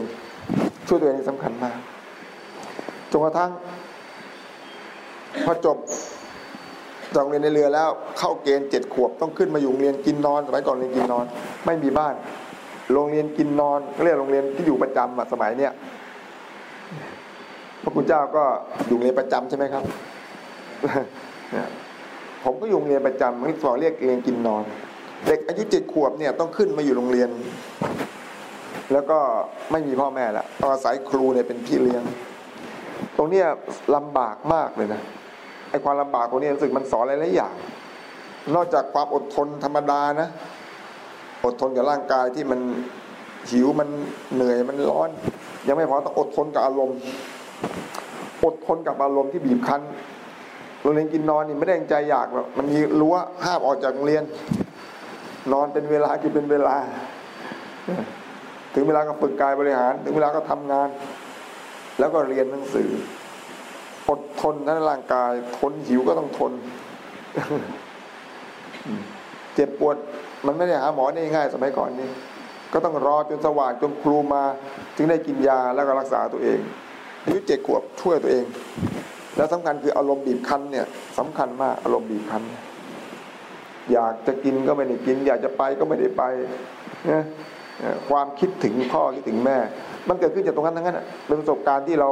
ช่วยตัวเองสำคัญมากจนกระทั่ง พอจบจากเรียนในเรือแล้ว เข้าเกณฑ์เจ็ดขวบต้องขึ้นมาอยู่โรงเรียนกินนอน สมัยก่อนเรียนกินนอน ไม่มีบ้าน โรงเรียนกินนอนเรียกโรงเรียนที่อยู่ประจำสมัยเนี้ย พระคุณเจ้าก็อยู่เรียนประจำใช่ไหมครับผมก็อยู่โรงเรียนประจำที่สอนเรียกเรียนกินนอน เด็กอายุเจ็ดขวบเนี่ยต้องขึ้นมาอยู่โรงเรียน แล้วก็ไม่มีพ่อแม่ละต้องอาศัยครูเนี่ยเป็นพี่เลี้ยง ตรงเนี้ยลำบากมากเลยนะไอ้ความลำบากตรงนี้รู้สึกมันสอนหลายๆอย่าง นอกจากความอดทนธรรมดานะ อดทนกับร่างกายที่มันหิวมันเหนื่อยมันร้อน ยังไม่พอต้องอดทนกับอารมณ์ อดทนกับอารมณ์ที่บีบคั้นโรงเรียนกินนอนนี่ไม่ได้ใจอยากหรอกมันมีรั้วห้ามออกจากโรงเรียน นอนเป็นเวลากินเป็นเวลา ถึงเวลาก็ฝึกกายบริหาร ถึงเวลาก็ทำงาน แล้วก็เรียนหนังสือ อดทนทั้งร่างกาย ทนหิวก็ต้องทน เจ็บปวด มันไม่ได้หาหมอได้ง่ายสมัยก่อนนี้ก็ต้องรอจนสว่างจนครูมาจึงได้กินยาแล้วก็รักษาตัวเอง อายุเจ็ดขวบช่วยตัวเอง แล้วสำคัญคืออารมณ์บีบคั้นเนี่ยสำคัญมากอารมณ์บีบคั้น อยากจะกินก็ไม่ได้กิน อยากจะไปก็ไม่ได้ไปนะความคิดถึงพ่อคิดถึงแม่ มันเกิดขึ้นจากตรงนั้นทั้งนั้นเป็นประสบการณ์ที่เรา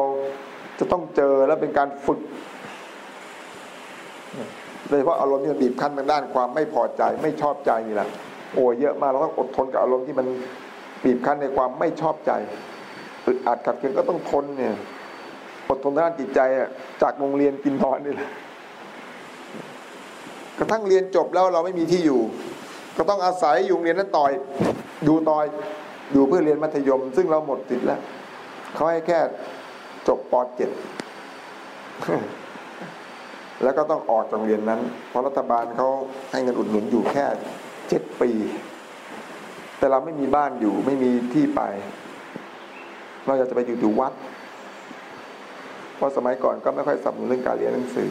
จะต้องเจอแล้วเป็นการฝึกโดยเฉพาะอารมณ์ที่มันบีบคั้นทางด้านความไม่พอใจไม่ชอบใจนี่แหละโอ้เยอะมากเราต้องอดทนกับอารมณ์ที่มันบีบคั้นในความไม่ชอบใจอึดอัดขัดเคืองก็ต้องทนเนี่ย อดทนด้านจิตใจอะจากโรงเรียนกินนอนนี่แหละกระทั่งเรียนจบแล้วเราไม่มีที่อยู่ ก็ต้องอาศัยอยู่โรงเรียนนั้นต่อยอยู่ต่อยอยู่เพื่อเรียนมัธยม ซึ่งเราหมดสิทธิ์แล้วเขาให้แค่จบป .7 แล้วก็ต้องออกจากโรงเรียนนั้น เพราะรัฐบาลเขาให้เงินอุดหนุนอยู่แค่เจ็ดปี แต่เราไม่มีบ้านอยู่ไม่มีที่ไป เราอยากจะไปอยู่อยู่วัด เพราะสมัยก่อนก็ไม่ค่อยสับสนเรื่องการเรียนหนังสือ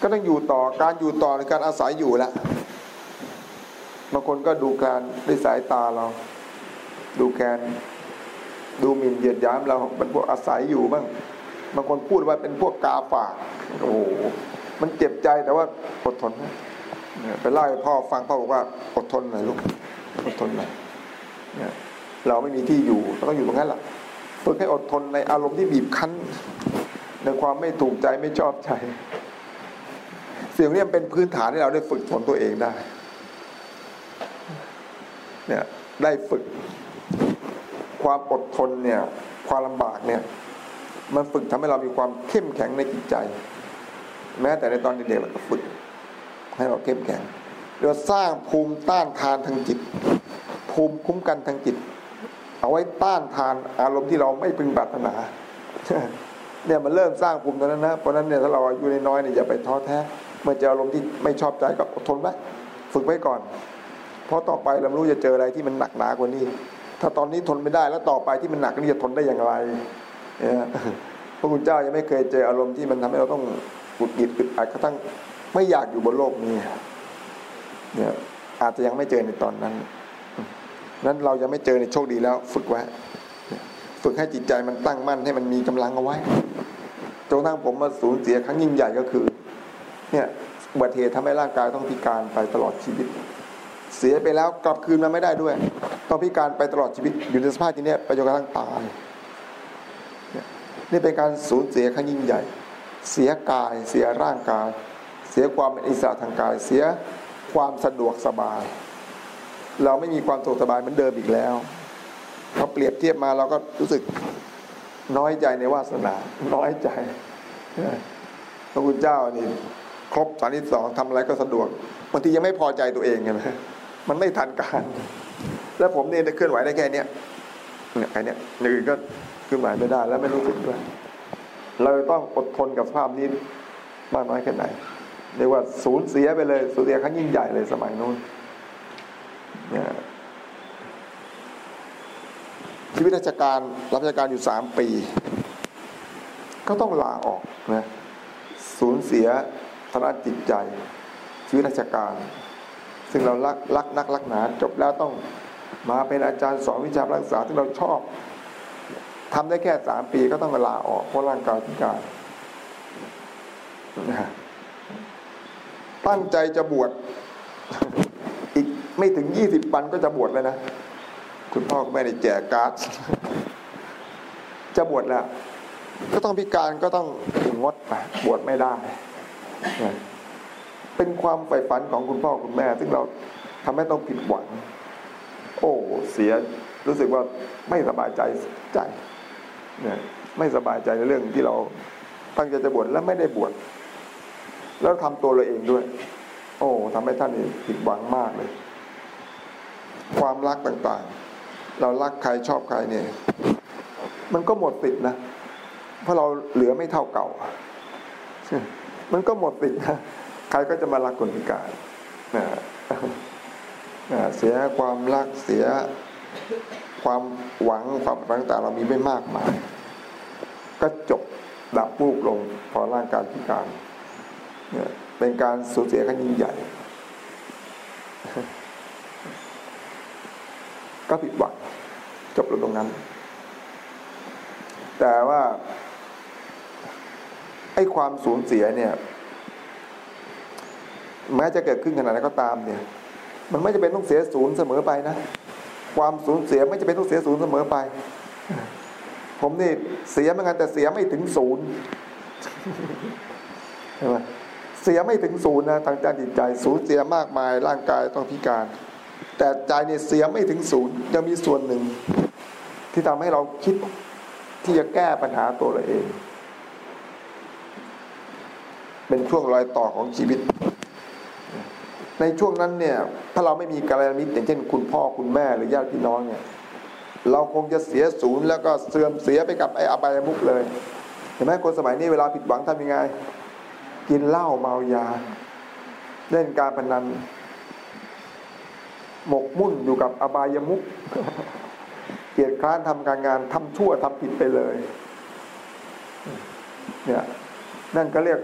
ก็ต้องอยู่ต่อการอยู่ต่อในการอาศัยอยู่ละบางคนก็ดูการด้วยสายตาเรา ดูแกนดูหมิ่นเหยียดย้ำเราเป็นพวกอาศัยอยู่บ้างบางคนพูดว่าเป็นพวกกาฝากโอ้โหมันเจ็บใจแต่ว่าอดทนไปเล่าให้พ่อฟังพ่อบอกว่าอดทนหน่อยลูกอดทนหน่อยเนี่ยเราไม่มีที่อยู่เราต้องอยู่ตรงนั้นแหละฝึกให้อดทนในอารมณ์ที่บีบคั้น ในความไม่ถูกใจไม่ชอบใจสิ่งนี้เป็นพื้นฐานที่เราได้ฝึกฝนตัวเองได้ เนี่ยได้ฝึก ความอดทนเนี่ย ความลำบากเนี่ย มันฝึกทำให้เรามีความเข้มแข็งในจิตใจ แม้แต่ในตอนเด็กๆเราก็ฝึก ให้เราเข้มแข็งเราสร้างภูมิต้านทานทางจิต ภูมิคุ้มกันทางจิต เอาไว้ต้านทานอารมณ์ที่เราไม่พึงปรารถนา เนี่ยมันเริ่มสร้างภูมิตอนนั้นนะเพราะนั้นเนี่ยถ้าเราอายุน้อยเนี่ยอย่าไปท้อแท้ เมื่อเจออารมณ์ที่ไม่ชอบใจก็อดทนไว้ฝึกไว้ก่อน เพราะต่อไปเรารู้จะเจออะไรที่มันหนักหนากว่านี้ ถ้าตอนนี้ทนไม่ได้แล้วต่อไปที่มันหนักนี่จะทนได้อย่างไรเนี่ยพระคุณเจ้ายังไม่เคยเจออารมณ์ที่มันทำให้เราต้องกุดกิดอึดอัดกระทั่งไม่อยากอยู่บนโลกนี้เนี่ยอาจจะยังไม่เจอในตอนนั้นนั้นเรายังไม่เจอในโชคดีแล้ว ฝึกไว้ฝึกให้จิตใจมันตั้งมั่นให้มันมีกำลังเอาไว้ จนทั้งผมมาสูญเสียครั้งยิ่งใหญ่ก็คือ เนี่ยอุบัติเหตุทำให้ร่างกายต้องพิการไปตลอดชีวิต เสียไปแล้วกลับคืนมาไม่ได้ด้วย ต้องพิการไปตลอดชีวิตอยู่ในสภาพที่นี้ไปจนกระทั่งตายนี่เป็นการสูญเสียครั้งยิ่งใหญ่ เสียกาย เสียร่างกาย เสียความเป็นอิสระทางกาย เสียความสะดวกสบาย เราไม่มีความสะดวกสบายเหมือนเดิมอีกแล้วพอเปรียบเทียบมาเราก็รู้สึก น้อยใจในวาสนา น้อยใจพระคุณเจ้านี่ ครบสาที่สองทำอะไรก็สะดวกบางทียังไม่พอใจตัวเองไงนะมันไม่ทันการ แล้วผมเนี่ยเคลื่อนไหวได้แค่เนี้ยเนี่ยไอ้นี่ยอื่นก็เคลื่อนไหวไม่ได้ แล้วไม่รู้สึกด้วยเราต้องอดทนกับสภาพนี้มากน้อยแค่ไหนเรียกว่าสูญเสียไปเลย สูญเสียครั้งยิ่งใหญ่เลยสมัยนู้นเนี่ย ชีวิตราชการรับราชการอยู่สามปี ก็ต้องลาออกนะสูญเสียทางด้านจิตใจ ชีวิตราชการ ซึ่งเรารักรักนักรักหนา จบแล้วต้องมาเป็นอาจารย์สอนวิชารักษาที่เราชอบทำได้แค่สามปีก็ต้องลาออกเพราะร่างกายพิการตั้งใจจะบวชอีกไม่ถึงยี่สิบวันก็จะบวชเลยนะ คุณพ่อไม่ได้แจกการ์ดจะบวชแล้ว ก็ต้องพิการก็ต้องงดไปบวชไม่ได้ เป็นความใฝ่ฝันของคุณพ่อคุณแม่ ซึ่งเราทำให้ต้องผิดหวัง โอ้เสียรู้สึกว่าไม่สบายใจใจเนี่ยไม่สบายใจในเรื่องที่เราตั้งใจจะบวชแล้วไม่ได้บวชแล้วทำตัวเราเองด้วย โอ้ทำให้ท่านผิดหวังมากเลย ความรักต่างๆ เรารักใครชอบใครเนี่ย มันก็หมดติดนะ เพราะเราเหลือไม่เท่าเก่า มันก็หมดติดนะ ใครก็จะมารักคนพิการนะเสียความรักเสียความหวังความต่างๆ เรามีไม่มากมาย ก็จบดับปูกลงพอร่างกายพิการเนี่ยเป็นการสูญเสียครั้งยิ่งใหญ่ ก็ผิดหวัง จบลงตรงนั้น แต่ว่าไอ้ความสูญเสียเนี่ย แม้จะเกิดขึ้นขนาดไหนก็ตามเนี่ย มันไม่จะเป็นต้องเสียศูนย์เสมอไปนะความสูญเสียไม่จะเป็นต้องเสียศูนย์เสมอไป ผมนี่เสียเหมือนกันแต่เสียไม่ถึงศูนย์ใช่ไหมเสียไม่ถึงศูนย์นะทางด้านจิตใจสูญเสียมากมาย ร่างกายต้องพิการ แต่ใจเนี่ยเสียไม่ถึงศูนย์ยังมีส่วนหนึ่ง ที่ทำให้เราคิดที่จะแก้ปัญหาตัวเราเอง เป็นช่วงรอยต่อของชีวิต ในช่วงนั้นเนี่ย ถ้าเราไม่มีกัลยาณมิตรอย่างเช่น คุณพ่อคุณแม่หรือญาติพี่น้องเนี่ย เราคงจะเสียศูนย์แล้วก็เสื่อมเสียไปกับไอ้อบายมุกเลย เห็นไหมคนสมัยนี้เวลาผิดหวังทำยังไง กินเหล้าเมายา เล่นการพนันหมกมุ่นอยู่กับอบายมุก เกียรติคร้านทำการงานทำชั่วทำผิดไปเลย เนี่ยนั่นก็เรียก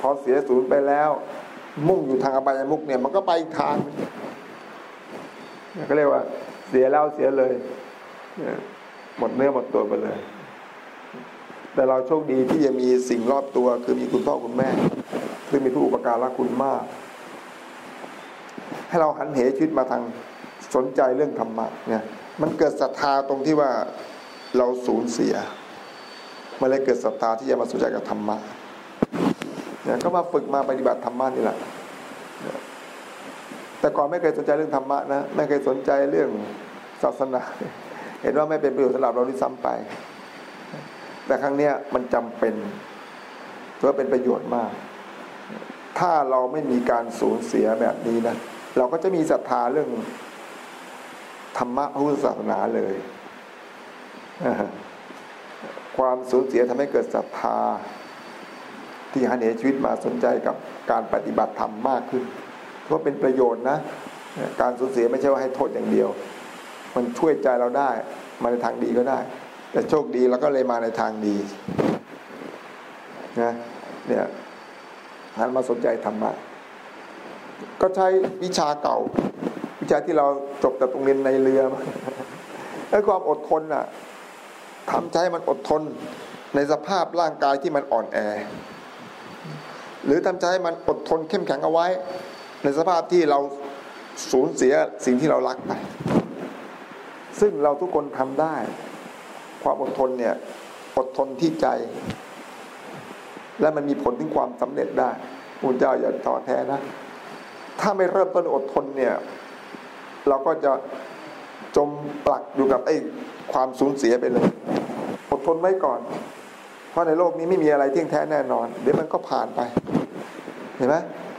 พอเสียศูนย์ไปแล้ว มุ่งอยู่ทางอบายมุกเนี่ย มันก็ไปอีกทางเนี่ยก็เรียกว่า เสียแล้วเสียเลยหมดเนื้อหมดตัวไปเลย แต่เราโชคดีที่จะมีสิ่งรอบตัว คือมีคุณพ่อคุณแม่ ซึ่งมีผู้อุปการะคุณมาก ให้เราหันเหชีวิตมาทางสนใจเรื่องธรรมะเนี่ย มันเกิดศรัทธาตรงที่ว่าเราสูญเสียมันเลยเกิดศรัทธาที่จะมาสนใจกับธรรมะเนี่ยก็มาฝึกมาปฏิบัติธรรมะนี่แหละแต่ก่อนไม่เคยสนใจเรื่องธรรมะนะไม่เคยสนใจเรื่องศาสนา เห็นว่าไม่เป็นประโยชน์สำหรับเราที่ซ้ำไป แต่ครั้งเนี้ยมันจำเป็นเพื่อเป็นประโยชน์มาก ถ้าเราไม่มีการสูญเสียแบบนี้นะเราก็จะมีศรัทธาเรื่อง ธรรมะพุทธศาสนาเลยความสูญเสียทำให้เกิดศรัทธา ที่หันเหชีวิตมาสนใจกับการปฏิบัติธรรมมากขึ้นเพราะเป็นประโยชน์นะ การสูญเสียไม่ใช่ว่าให้โทษอย่างเดียว มันช่วยใจเราได้ มาในทางดีก็ได้ แต่โชคดีเราก็เลยมาในทางดีนะเนี่ยหันมาสนใจธรรมะก็ใช้วิชาเก่า วิชาที่เราจบจากโรงเรียนในเรือแล้ความอดทนอะทำใจมันอดทนในสภาพร่างกายที่มันอ่อนแอ หรือทำใจมันอดทนเข้มแข็งเอาไว้ ในสภาพที่เราสูญเสียสิ่งที่เรารักไป ซึ่งเราทุกคนทำได้ ความอดทนเนี่ยอดทนที่ใจ และมันมีผลถึงความสำเร็จได้พระเจ้าอย่าท้อแท้นะ ถ้าไม่เริ่มต้นอดทนเนี่ย เราก็จะจมปลักอยู่กับไอ้ความสูญเสียไปเลย อดทนไว้ก่อน เพราะในโลกนี้ไม่มีอะไรเที่ยงแท้แน่นอน เดี๋ยวมันก็ผ่านไป เห็นไหม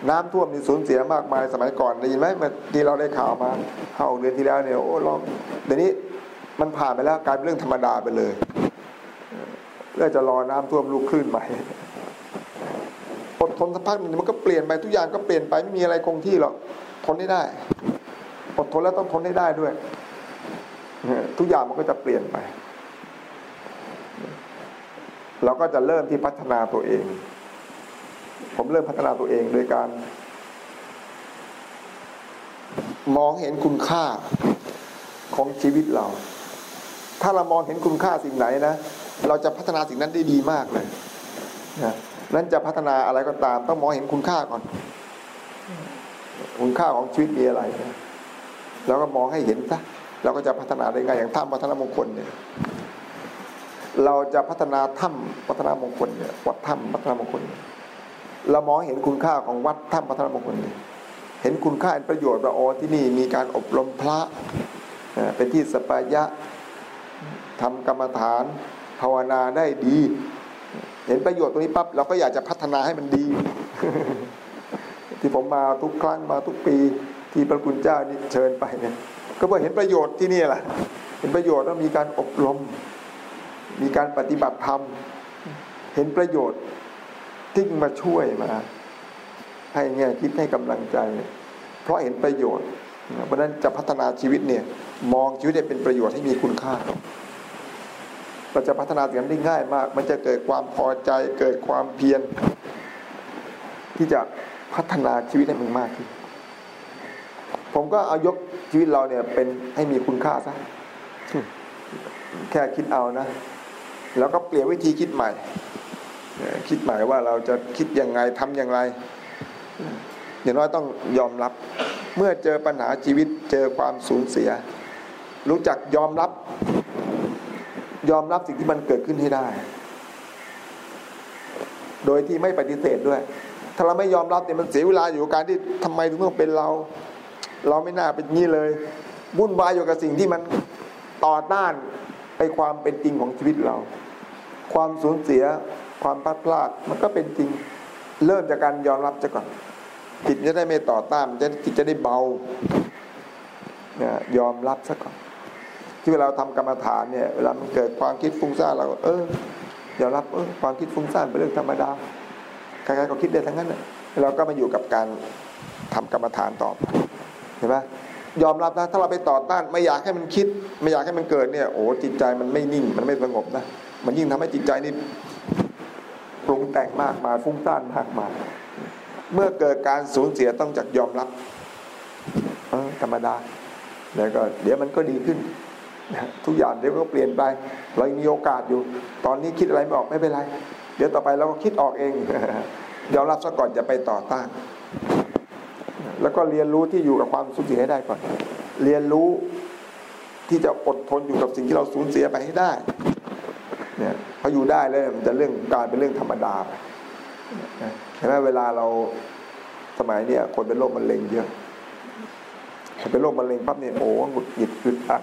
น้ำท่วมมีสูญเสียมากมายสมัยก่อนได้ยินไหมที่เราได้ข่าวมาเท่าเดือนที่แล้วเนี่ยโอ้ลองเดี๋ยวนี้มันผ่านไปแล้วกลายเป็นเรื่องธรรมดาไปเลยเพื่อจะรอน้ำท่วมลูกคลื่นใหม่อดทนสักพักหนึ่งมันก็เปลี่ยนไปทุกอย่างก็เปลี่ยนไปไม่มีอะไรคงที่หรอกทนได้ได้ ทนแล้วต้องทนได้ได้ด้วย ทุกอย่างมันก็จะเปลี่ยนไป เราก็จะเริ่มที่พัฒนาตัวเอง ผมเริ่มพัฒนาตัวเองโดยการ มองเห็นคุณค่าของชีวิตเรา ถ้าเรามองเห็นคุณค่าสิ่งไหนนะ เราจะพัฒนาสิ่งนั้นได้ดีมากเลยนะนั้นจะพัฒนาอะไรก็ตาม ต้องมองเห็นคุณค่าก่อน คุณค่าของชีวิตมีอะไรนะ แล้วก็มองให้เห็นซะเราก็จะพัฒนาได้ง่ายอย่างถ้ำพัฒนามงคลเนี่ย เราจะพัฒนาถ้ำพัฒนามงคลเนี่ยวัดถ้ำพัฒนามงคล เรามองเห็นคุณค่าของวัดถ้ำพัฒนามงคลเนี่ยเห็นคุณค่าเห็นประโยชน์ว่าอ๋อที่นี่มีการอบรมพระเป็นที่สปายะทำกรรมฐาน ภาวนาได้ดี เห็นประโยชน์ตรงนี้ปั๊บเราก็อยากจะพัฒนาให้มันดี ที่ผมมาทุกครั้งมาทุกปี ที่พระคุณเจ้านี่เชิญไปเนี่ยก็เพื่อเห็นประโยชน์ที่นี่แหละเห็นประโยชน์ว่ามีการอบรม มีการปฏิบัติธรรม เห็นประโยชน์ที่มาช่วยมา ให้แง่คิดให้กำลังใจ เพราะเห็นประโยชน์เพราะนั้นจะพัฒนาชีวิตเนี่ย มองชีวิตเป็นประโยชน์ให้มีคุณค่าเราจะพัฒนาสิ่งนั้นได้ง่ายมาก มันจะเกิดความพอใจเกิดความเพียรที่จะพัฒนาชีวิตให้มันมากขึ้น ผมก็เอายกชีวิตเราเนี่ยเป็นให้มีคุณค่าซะแค่คิดเอานะ แล้วก็เปลี่ยนวิธีคิดใหม่ คิดใหม่ว่าเราจะคิดยังไงทำอย่างไร อย่างน้อยต้องยอมรับ เมื่อเจอปัญหาชีวิตเจอความสูญเสีย รู้จักยอมรับ ยอมรับสิ่งที่มันเกิดขึ้นให้ได้ โดยที่ไม่ปฏิเสธด้วย ถ้าเราไม่ยอมรับเนี่ยมันเสียเวลาอยู่การที่ทำไมถึงต้องเป็นเรา เราไม่น่าเป็นงี้เลยวุ่นวายอยู่กับสิ่งที่มันต่อต้านไปความเป็นจริงของชีวิตเรา ความสูญเสียความพลาดพลาดมันก็เป็นจริงเริ่มจากการยอมรับจะก่อนจิตจะได้ไม่ต่อต้านจะจิตจะได้เบาเนี่ยยอมรับซะก่อนที่เวลาเราทำกรรมฐานเนี่ยเวลามันเกิดความคิดฟุ้งซ่านเราเออยอมรับเออความคิดฟุ้งซ่านเป็นเรื่องธรรมดาใครๆก็คิดได้ทั้งนั้นเราก็มาอยู่กับการทำกรรมฐานต่อไป ห็นไหมยอมรับนะถ้าเราไปต่อต้านไม่อยากให้มันคิด ไม่อยากให้มันเกิดเนี่ยโอ้จิตใจมันไม่นิ่งมันไม่สงบนะมันยิ่งทำให้จิตใจนี่ปรุงแต่งมากมาฟุ้งซ่านมากมาเมื่อเกิดการสูญเสียต้องจักยอมรับอธรรมดาแล้วก็เดี๋ยวมันก็ดีขึ้นทุกอย่างเดี๋ยวก็เปลี่ยนไป เรามีโอกาสอยู่ ตอนนี้คิดอะไรไม่ออกไม่เป็นไร เดี๋ยวต่อไปเราก็คิดออกเองยอมรับซะก่อนอย่าไปต่อต้าน แล้วก็เรียนรู้ที่อยู่กับความสูญเสียให้ได้ก่อน เรียนรู้ที่จะอดทนอยู่กับสิ่งที่เราสูญเสียไปให้ได้ เนี่ยพออยู่ได้เลยมันจะเรื่องการเป็นเรื่องธรรมดาไปเห็นไหมเวลาเราสมัยเนี่ยคนเป็นโรคมะเร็งเยอะเป็นโรคมะเร็งปั๊บเนี่ยโอ้หงุดหงิดอึดอัด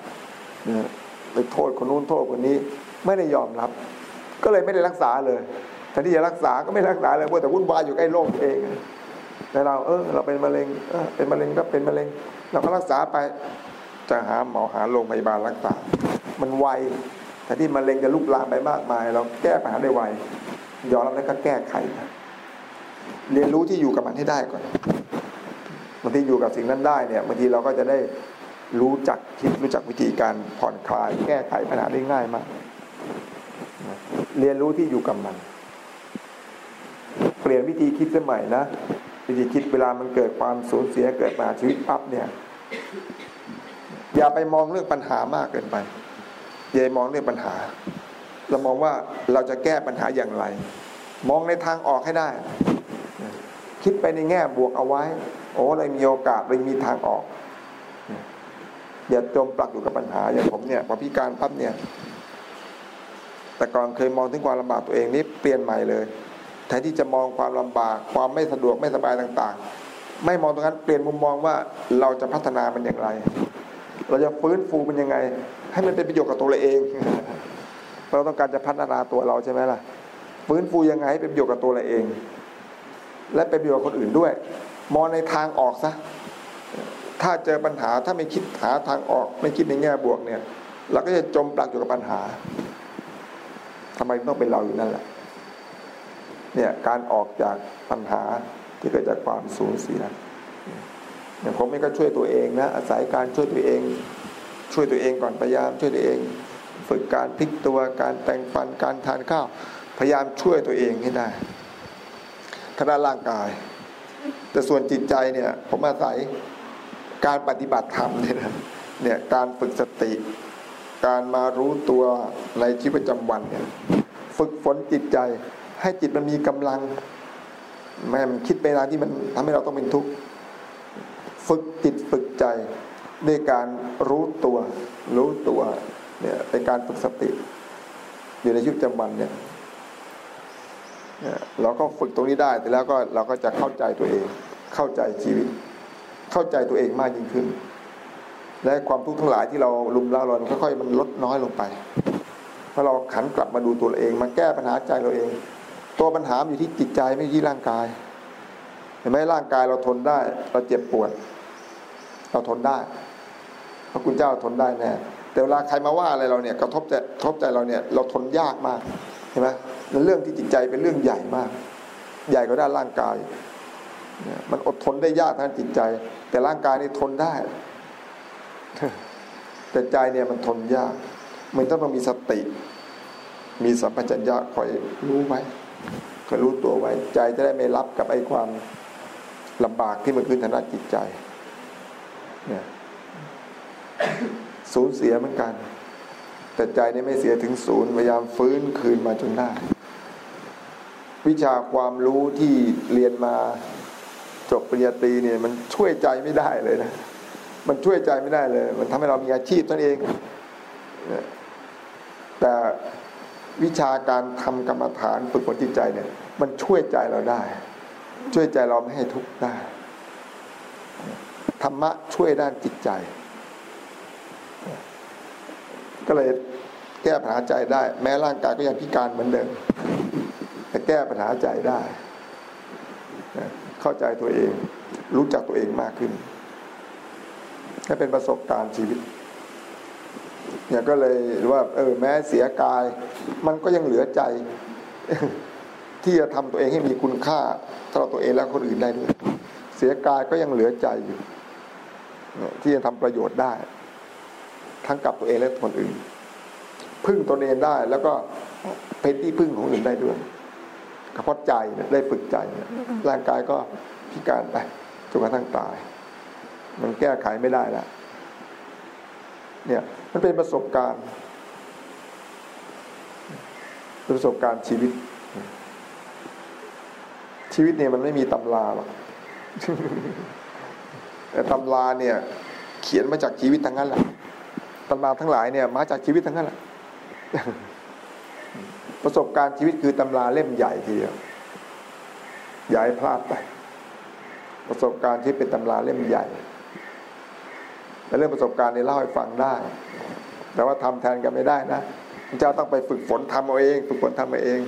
เนี่ยไปโทษคนนู้นโทษคนนี้ ไม่ได้ยอมรับ ก็เลยไม่ได้รักษาเลยแทนที่จะรักษาก็ไม่รักษาเลยเพราะแต่วุ่นวายอยู่ใกล้โรคเอง แต่เราเออ เราเป็นมะเร็งเออเป็นมะเร็งก็เป็นมะเร็ง เราก็รักษาไป จะหาหมอหาโรงพยาบาลรักษา มันไวแต่ที่มะเร็งจะลุกลามไปมากมาย เราแก้ปัญหาได้ไวยอมรับแล้วก็แก้ไขเรียนรู้ที่อยู่กับมันให้ได้ก่อนบางทีอยู่กับสิ่งนั้นได้เนี่ยบางทีเราก็จะได้รู้จักคิดรู้จักวิธีการผ่อนคลาย แก้ไขปัญหาได้ง่ายมาก เรียนรู้ที่อยู่กับมัน เปลี่ยนวิธีคิดสมัยนะ วิธีคิดเวลามันเกิดความสูญเสียเกิดปัญหาชีวิตปั๊บเนี่ย อย่าไปมองเรื่องปัญหามากเกินไปอย่ามองเรื่องปัญหา เรามองว่าเราจะแก้ปัญหาอย่างไร มองในทางออกให้ได้ คิดไปในแง่บวกเอาไว้ โอ้เลยมีโอกาสเลยมีทางออกอย่าจมปลักอยู่กับปัญหาอย่างผมเนี่ยพอพิการปั๊บเนี่ย แต่ก่อนเคยมองถึงความลำบากตัวเองนี่เปลี่ยนใหม่เลย แทนที่จะมองความลำบาก ความไม่สะดวกไม่สบายต่างๆ ไม่มองตรงนั้นเปลี่ยนมุมมองว่าเราจะพัฒนามันอย่างไร เราจะฟื้นฟูมันยังไง ให้มันเป็นประโยชน์กับตัวเราเองเราต้องการจะพัฒนาตัวเราใช่ไหมล่ะ ฟื้นฟูยังไงให้เป็นประโยชน์กับตัวเราเอง และเป็นประโยชน์กับคนอื่นด้วย มองในทางออกซะถ้าเจอปัญหาถ้าไม่คิดหาทางออก ไม่คิดในแง่บวกเนี่ย เราก็จะจมปลักอยู่กับปัญหาทำไมต้องเป็นเราอยู่นั่นแหละ เนี่ยการออกจากปัญหาที่เกิดจากความสูญเสียอย่างผมเองก็ช่วยตัวเองนะอาศัยการช่วยตัวเอง ช่วยตัวเองก่อนพยายามช่วยตัวเอง ฝึกการพลิกตัวการแต่งฟันการทานข้าวพยายามช่วยตัวเองให้ได้ทางด้านร่างกาย แต่ส่วนจิตใจเนี่ยผมอาศัยการปฏิบัติธรรมเนี่ยเนี่ยการฝึกสติ การมารู้ตัวในชีวิตประจำวันเนี่ยฝึกฝนจิตใจ ให้จิตมันมีกำลังแม้มันคิดไปทางที่มันทำให้เราต้องเป็นทุกข์ฝึกจิตฝึกใจด้วยการรู้ตัว รู้ตัวเนี่ยเป็นการฝึกสติ อยู่ในชีวิตประจำวันเนี่ยเราก็ฝึกตรงนี้ได้แต่แล้วก็เราก็จะเข้าใจตัวเอง เข้าใจชีวิต เข้าใจตัวเองมากยิ่งขึ้น และความทุกข์ทั้งหลายที่เราลุมเล้าเราค่อยๆมันลดน้อยลงไปเพราะเราขันกลับมาดูตัวเอง มาแก้ปัญหาใจเราเอง ตัวปัญหาอยู่ที่จิตใจไม่ที่ร่างกาย เห็นไหมร่างกายเราทนได้ เราเจ็บปวด เราทนได้พระคุณเจ้าทนได้แน่แต่เวลาใครมาว่าอะไรเราเนี่ยกระทบใจทบใจเราเนี่ย เราทนยากมากเห็นไหมเรื่องที่จิตใจเป็นเรื่องใหญ่มาก ใหญ่กว่าด้านร่างกายมันอดทนได้ยากทางจิตใจ แต่ร่างกายนี่ทนได้ แต่ใจเนี่ยมันทนยาก มันต้องมีสติ มีสัมปชัญญะคอยรู้ไว้ คอยรู้ตัวไว้ใจจะได้ไม่รับกับไอ้ความลำบากที่มันขึ้นทางด้านจิตใจเนี่ยสูญเสียเหมือนกัน แต่ใจนี่ไม่เสียถึงศูนย์พยายามฟื้นคืนมาจนได้ วิชาความรู้ที่เรียนมาจบปริญญาตรีเนี่ย มันช่วยใจไม่ได้เลยนะมันช่วยใจไม่ได้เลย มันทำให้เรามีอาชีพนั่นเองแต่ วิชาการทำกรรมฐานฝึกฝนจิตใจเนี่ย มันช่วยใจเราได้ ช่วยใจเราไม่ให้ทุกข์ได้ธรรมะช่วยด้านจิตใจ ก็เลยแก้ปัญหาใจได้ แม้ร่างกายก็ยังพิการเหมือนเดิมแต่แก้ปัญหาใจได้ เข้าใจตัวเอง รู้จักตัวเองมากขึ้นนี่เป็นประสบการณ์ชีวิตเนี่ยก็เลยว่า เออ แม้เสียกาย มันก็ยังเหลือใจ ที่จะทำตัวเองให้มีคุณค่าสำหรับตัวเองและคนอื่นได้ด้วย เสียกายก็ยังเหลือใจอยู่ที่จะทำประโยชน์ได้ ทั้งกับตัวเองและคนอื่น พึ่งตนเองได้แล้วก็เป็นที่พึ่งของอื่นได้ด้วยกระเพาะใจได้ฝึกใจร่างกายก็พิการไปจนกระทั่งตาย มันแก้ไขไม่ได้แล้วเนี่ย มันเป็นประสบการณ์ ประสบการณ์ชีวิต ชีวิตเนี่ยมันไม่มีตำราหรอกแต่ตำราเนี่ย เขียนมาจากชีวิตทั้งนั้นแหละตำราทั้งหลายเนี่ย มาจากชีวิตทั้งนั้นแหละประสบการณ์ชีวิตคือตำราเล่มใหญ่ทีเดียวอย่าให้พลาดไป ประสบการณ์ที่เป็นตำราเล่มใหญ่แต่เรื่องประสบการณ์เนี่ยเล่าให้ฟังได้ แต่ว่าทำแทนกันไม่ได้นะ เจ้าต้องไปฝึกฝนทำเอาเอง ฝึกฝนทำเอาเอง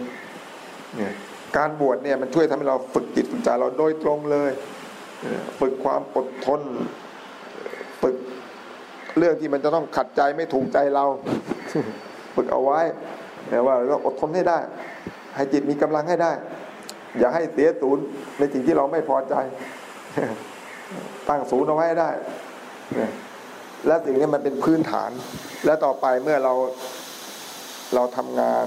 เนี่ยการบวชเนี่ยมันช่วยทำให้เราฝึกจิตฝึกใจเราโดยตรงเลย ฝึกความอดทน ฝึกเรื่องที่มันจะต้องขัดใจไม่ถูกใจเรา ฝึกเอาไว้แต่ว่าเราอดทนให้ได้ ให้จิตมีกำลังให้ได้ อย่าให้เสียศูนย์ในสิ่งที่เราไม่พอใจ ตั้งศูนย์เอาไว้ได้ และสิ่งนี้มันเป็นพื้นฐาน และต่อไปเมื่อเรา เราทำงาน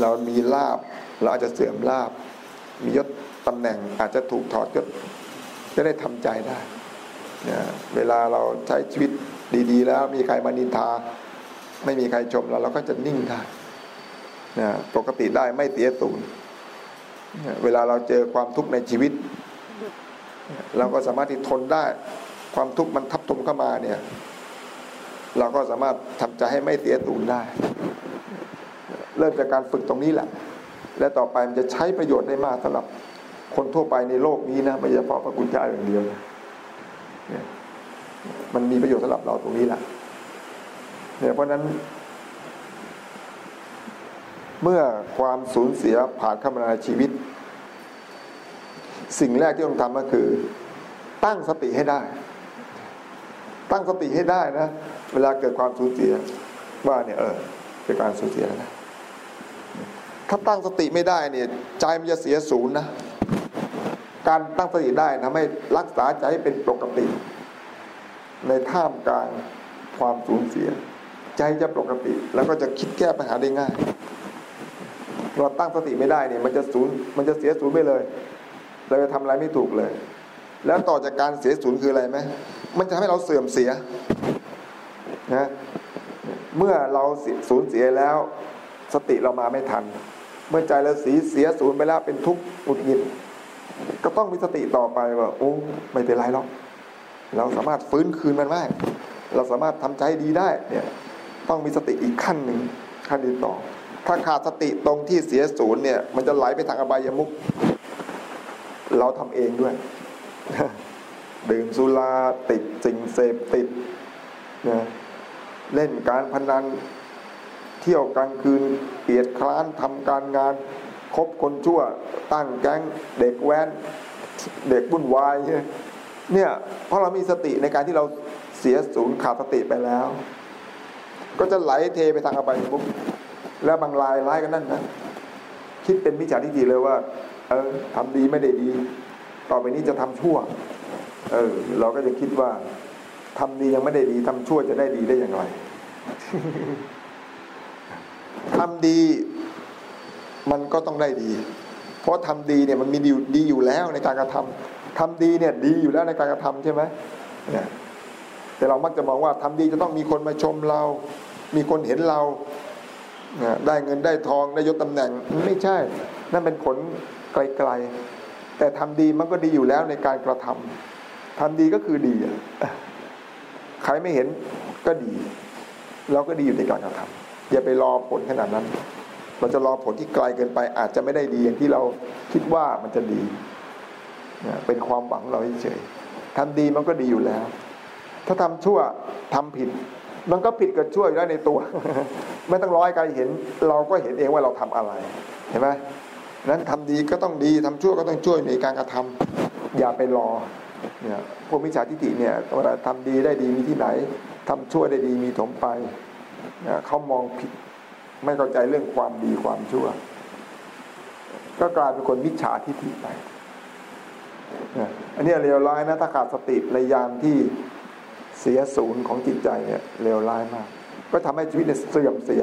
เรามีลาบ เราอาจจะเสื่อมลาบ มียศตำแหน่งอาจจะถูกถอดยศจะได้ทำใจได้เวลาเราใช้ชีวิตดีๆ แล้วมีใครมานินทา ไม่มีใครชมเราเราก็จะนิ่งได้ปกติได้ไม่เสียศูนย์เวลาเราเจอความทุกข์ในชีวิต เราก็สามารถที่ทนได้ ความทุกข์มันทับถมเข้ามาเนี่ย เราก็สามารถทำใจให้ไม่เสียศูนได้ เริ่มจากการฝึกตรงนี้แหละ และต่อไปมันจะใช้ประโยชน์ได้มากสำหรับคนทั่วไปในโลกนี้นะไม่เฉพาะพระคุณเจ้าอย่างเดียวเนี่ยมันมีประโยชน์สำหรับเราตรงนี้แหละเนี่ยเพราะนั้น เมื่อความสูญเสียผ่านเข้ามาในชีวิต สิ่งแรกที่ต้องทำก็คือ ตั้งสติให้ได้ ตั้งสติให้ได้นะ เวลาเกิดความสูญเสีย ว่าเนี่ยเออเป็นการสูญเสียแล้วนะถ้าตั้งสติไม่ได้เนี่ย ใจมันจะเสียศูนย์นะการตั้งสติได้ทำให้รักษาใจให้เป็นปกติ ในท่ามกลางความสูญเสีย ใจจะปกติ แล้วก็จะคิดแก้ปัญหาได้ง่าย เราตั้งสติไม่ได้เนี่ย มันจะศูนย์มันจะเสียศูนย์ไปเลยเราจะทำอะไรไม่ถูกเลย แล้วต่อจากการเสียศูนย์คืออะไรไหมมันจะทำให้เราเสื่อมเสีย นะเมื่อเราสูญเสียแล้ว สติเรามาไม่ทัน เมื่อใจเราสีเสียศูนย์ไปแล้วเป็นทุกข์อุดหงิดก็ต้องมีสติต่อไปว่า โอ้ไม่เป็นไรหรอกเราสามารถฟื้นคืนมันได้เราสามารถทำใจดีได้เนี่ยต้องมีสติอีกขั้นหนึ่งขั้นที่ต่อถ้าขาดสติตรงที่เสียศูนย์เนี่ย มันจะไหลไปทางอบายมุกเราทำเองด้วย ดื่มสุราติดสิ่งเสพติดนะ เล่นการพนัน เที่ยวกลางคืนเปียดคลานทำการงาน คบคนชั่วตั้งแก๊งเด็กแว้น เด็กบุ่นวายเนี่ยเพราะเรามีสติในการที่เราเสียศูนย์ขาดสติไปแล้ว ก็จะไหลเทไปทางอบายมุกแล้วบางรายร้ายกันนั่นนะคิดเป็นมิจฉาทิฏฐิเลยว่า เออทำดีไม่ได้ดี ต่อไปนี้จะทำชั่ว เออ เราก็จะคิดว่า ทำดียังไม่ได้ดีทำชั่วจะได้ดีได้อย่างไรทำดีมันก็ต้องได้ดี เพราะทำดีเนี่ยมันมีดีดีอยู่แล้วในการกระทำทำดีเนี่ยดีอยู่แล้วในการกระทำใช่ไหมเนี่ยแต่เรามักจะมองว่าทำดีจะต้องมีคนมาชมเรา มีคนเห็นเราได้เงินได้ทองได้ยศตำแหน่งไม่ใช่ นั่นเป็นผลไกลๆแต่ทำดีมันก็ดีอยู่แล้วในการกระทำทำดีก็คือดี ใครไม่เห็นก็ดี เราก็ดีอยู่ในการกระทำอย่าไปรอผลขนาดนั้น เราจะรอผลที่ไกลเกินไป อาจจะไม่ได้ดีอย่างที่เราคิดว่ามันจะดีเป็นความหวังเราเฉยทำดีมันก็ดีอยู่แล้ว ถ้าทำชั่วทำผิด มันก็ผิดกับชั่วอยู่แล้วในตัว ไม่ต้องร้อยใครเห็น เราก็เห็นเองว่าเราทำอะไร เห็นไหมนั้นทำดีก็ต้องดีทำชั่วก็ต้องช่วยในการกระทำอย่าไปรอ เนี่ยพวกมิจฉาทิฏฐิเนี่ยเวลาทำดีได้ดีมีที่ไหนทำชั่วได้ดีมีถมไปเนี่ยเขามองผิดไม่เข้าใจเรื่องความดีความชั่ว ก็กลายเป็นคนมิจฉาทิฏฐิไปอันนี้เลวร้ายนะถ้าขาดสติในยามที่เสียศูนย์ของจิตใจเนี่ยเลวร้ายมาก ก็ทำให้ชีวิตเนี่ยเสื่อมเสีย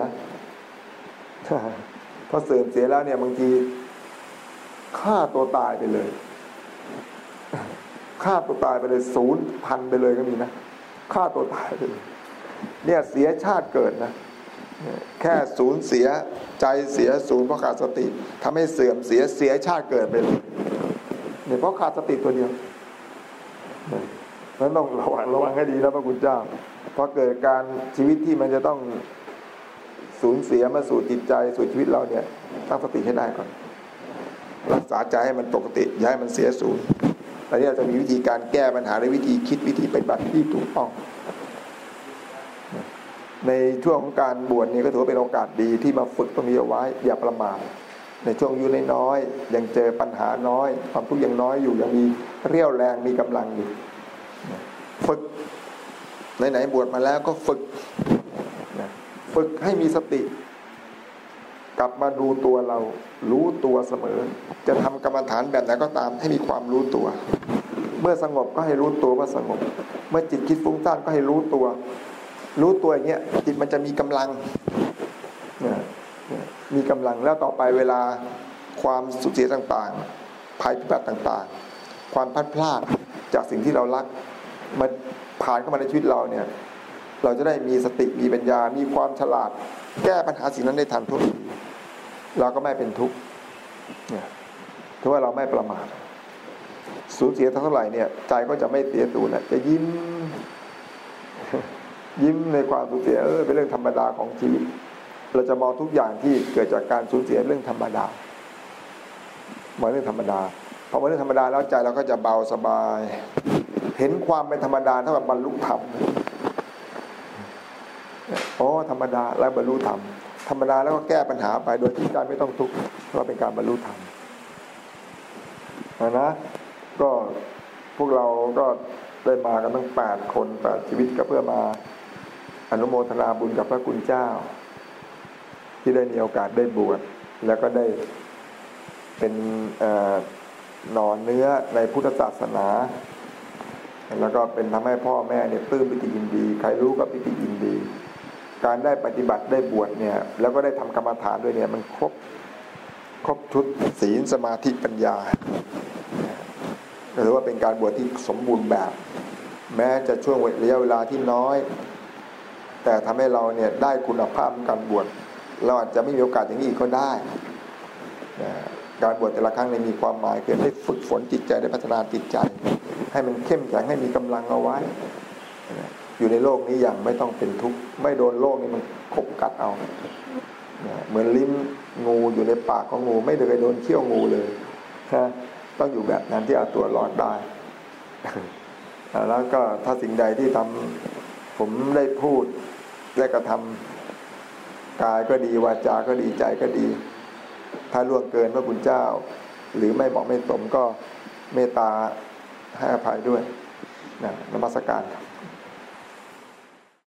พอเสื่อมเสียแล้วเนี่ยบางทีฆ่าตัวตายไปเลย ฆ่าตัวตายไปเลยศูนย์พันไปเลยก็มีนะฆ่าตัวตายไปเลยเนี่ยเสียชาติเกิดนะ แค่ศูนย์เสียใจเสียศูนย์เพราะขาดสติทำให้เสื่อมเสียเสียชาติเกิดไปเลยเนี่ยเพราะขาดสติตัวเดียวนั้นต้องระวังระวังให้ดีนะพระคุณเจ้าพราะเกิดการชีวิตที่มันจะต้องสูญเสียมาสู่จิตใจสู่ชีวิตเราเนี่ยตั้งสติให้ได้ก่อน รักษาใจให้มันปกติย้ายมันเสียสูญต อนนี้เราจะมีวิธีการแก้ปัญหาในวิธีคิดวิธีปฏิบัติที่ถูกต้อง ในช่วงของการบวชนี่ก็ถือว่าเป็นโอกาสดีที่มาฝึกตรงนี้เอาไว้อย่าประมาทในช่วงอายุน้อยๆยังเจอปัญหาน้อย ความทุกข์ยังน้อยอยู่ยังมีเรี่ยวแรงมีกำลังอยู่ ฝึกไหนๆบวชมาแล้วก็ฝึกฝึกให้มีสติ กลับมาดูตัวเรารู้ตัวเสมอ จะทำกรรมฐานแบบไหนก็ตามให้มีความรู้ตัว เมื่อสงบก็ให้รู้ตัวว่าสงบ เมื่อจิตคิดฟุ้งซ่านก็ให้รู้ตัว รู้ตัวอย่างเงี้ยจิตมันจะมีกำลังมีกำลังแล้วต่อไปเวลาความสุขเสียต่างๆ ภัยพิบัติต่างๆ ความพัดพลาดจากสิ่งที่เรารักมันผ่านเข้ามาในชีวิตเราเนี่ย เราจะได้มีสติมีปัญญา มีความฉลาด แก้ปัญหาสิ่งนั้นได้ทันทุกทีเราก็ไม่เป็นทุกข์เนี่ยถือว่าเราไม่ประมาทสูญเสียเท่าไหร่เนี่ยใจก็จะไม่เสียตูนะจะยิ้ม ยิ้มในความสูญเสียเออเป็นเรื่องธรรมดาของชีวิต เราจะมองทุกอย่างที่เกิดจากการสูญเสียเรื่องธรรมดามองเรื่องธรรมดาพอมองเรื่องธรรมดาแล้วใจเราก็จะเบาสบาย เห็นความเป็นธรรมดาเท่ากับบรรลุธรรม อ๋อธรรมดาแล้วบรรลุธรรมธรรมดาแล้วก็แก้ปัญหาไปโดยที่ใจไม่ต้องทุกข์เพราะเป็นการบรรลุธรรมนะก็พวกเราก็ได้มากันตั้งแปดคนแปดชีวิตก็เพื่อมาอนุโมทนาบุญกับพระคุณเจ้า ที่ได้มีโอกาสได้บวชแล้วก็ได้เป็นหนอนเนื้อในพุทธศาสนา แล้วก็เป็นทำให้พ่อแม่เนี่ยปลื้มปิติยินดี ใครรู้ก็ปิติยินดี การได้ปฏิบัติได้บวชเนี่ยแล้วก็ได้ทำกรรมฐานด้วยเนี่ยมันครบครบชุดศีลสมาธิปัญญาถือว่าเป็นการบวชที่สมบูรณ์แบบ แม้จะช่วงระยะเวลาที่น้อย แต่ทำให้เราเนี่ยได้คุณภาพการบวชเราอาจจะไม่มีโอกาสอย่างนี้ก็ได้ การบวชแต่ละครั้งในมีความหมายคือได้ฝึกฝนจิตใจได้พัฒนาจิตใจ ให้มันเข้มแข็งให้มีกำลังเอาไว้ อยู่ในโลกนี้อย่างไม่ต้องเป็นทุกข์ไม่โดนโลกนี้มันขบกัดเอาเหมือนลิ้มงูอยู่ในปากของงูไม่เคยโดนเขี้ยวงูเลยต้องอยู่แบบนั้นที่เอาตัวรอดได้ แล้วก็ถ้าสิ่งใดที่ทำผมได้พูดและกระทำกายก็ดีวาจาก็ดีใจก็ดี ถ้าล่วงเกินพระคุณเจ้า หรือไม่บอกไม่สมก็เมตตาให้อภัยด้วยนะนมัสการครับ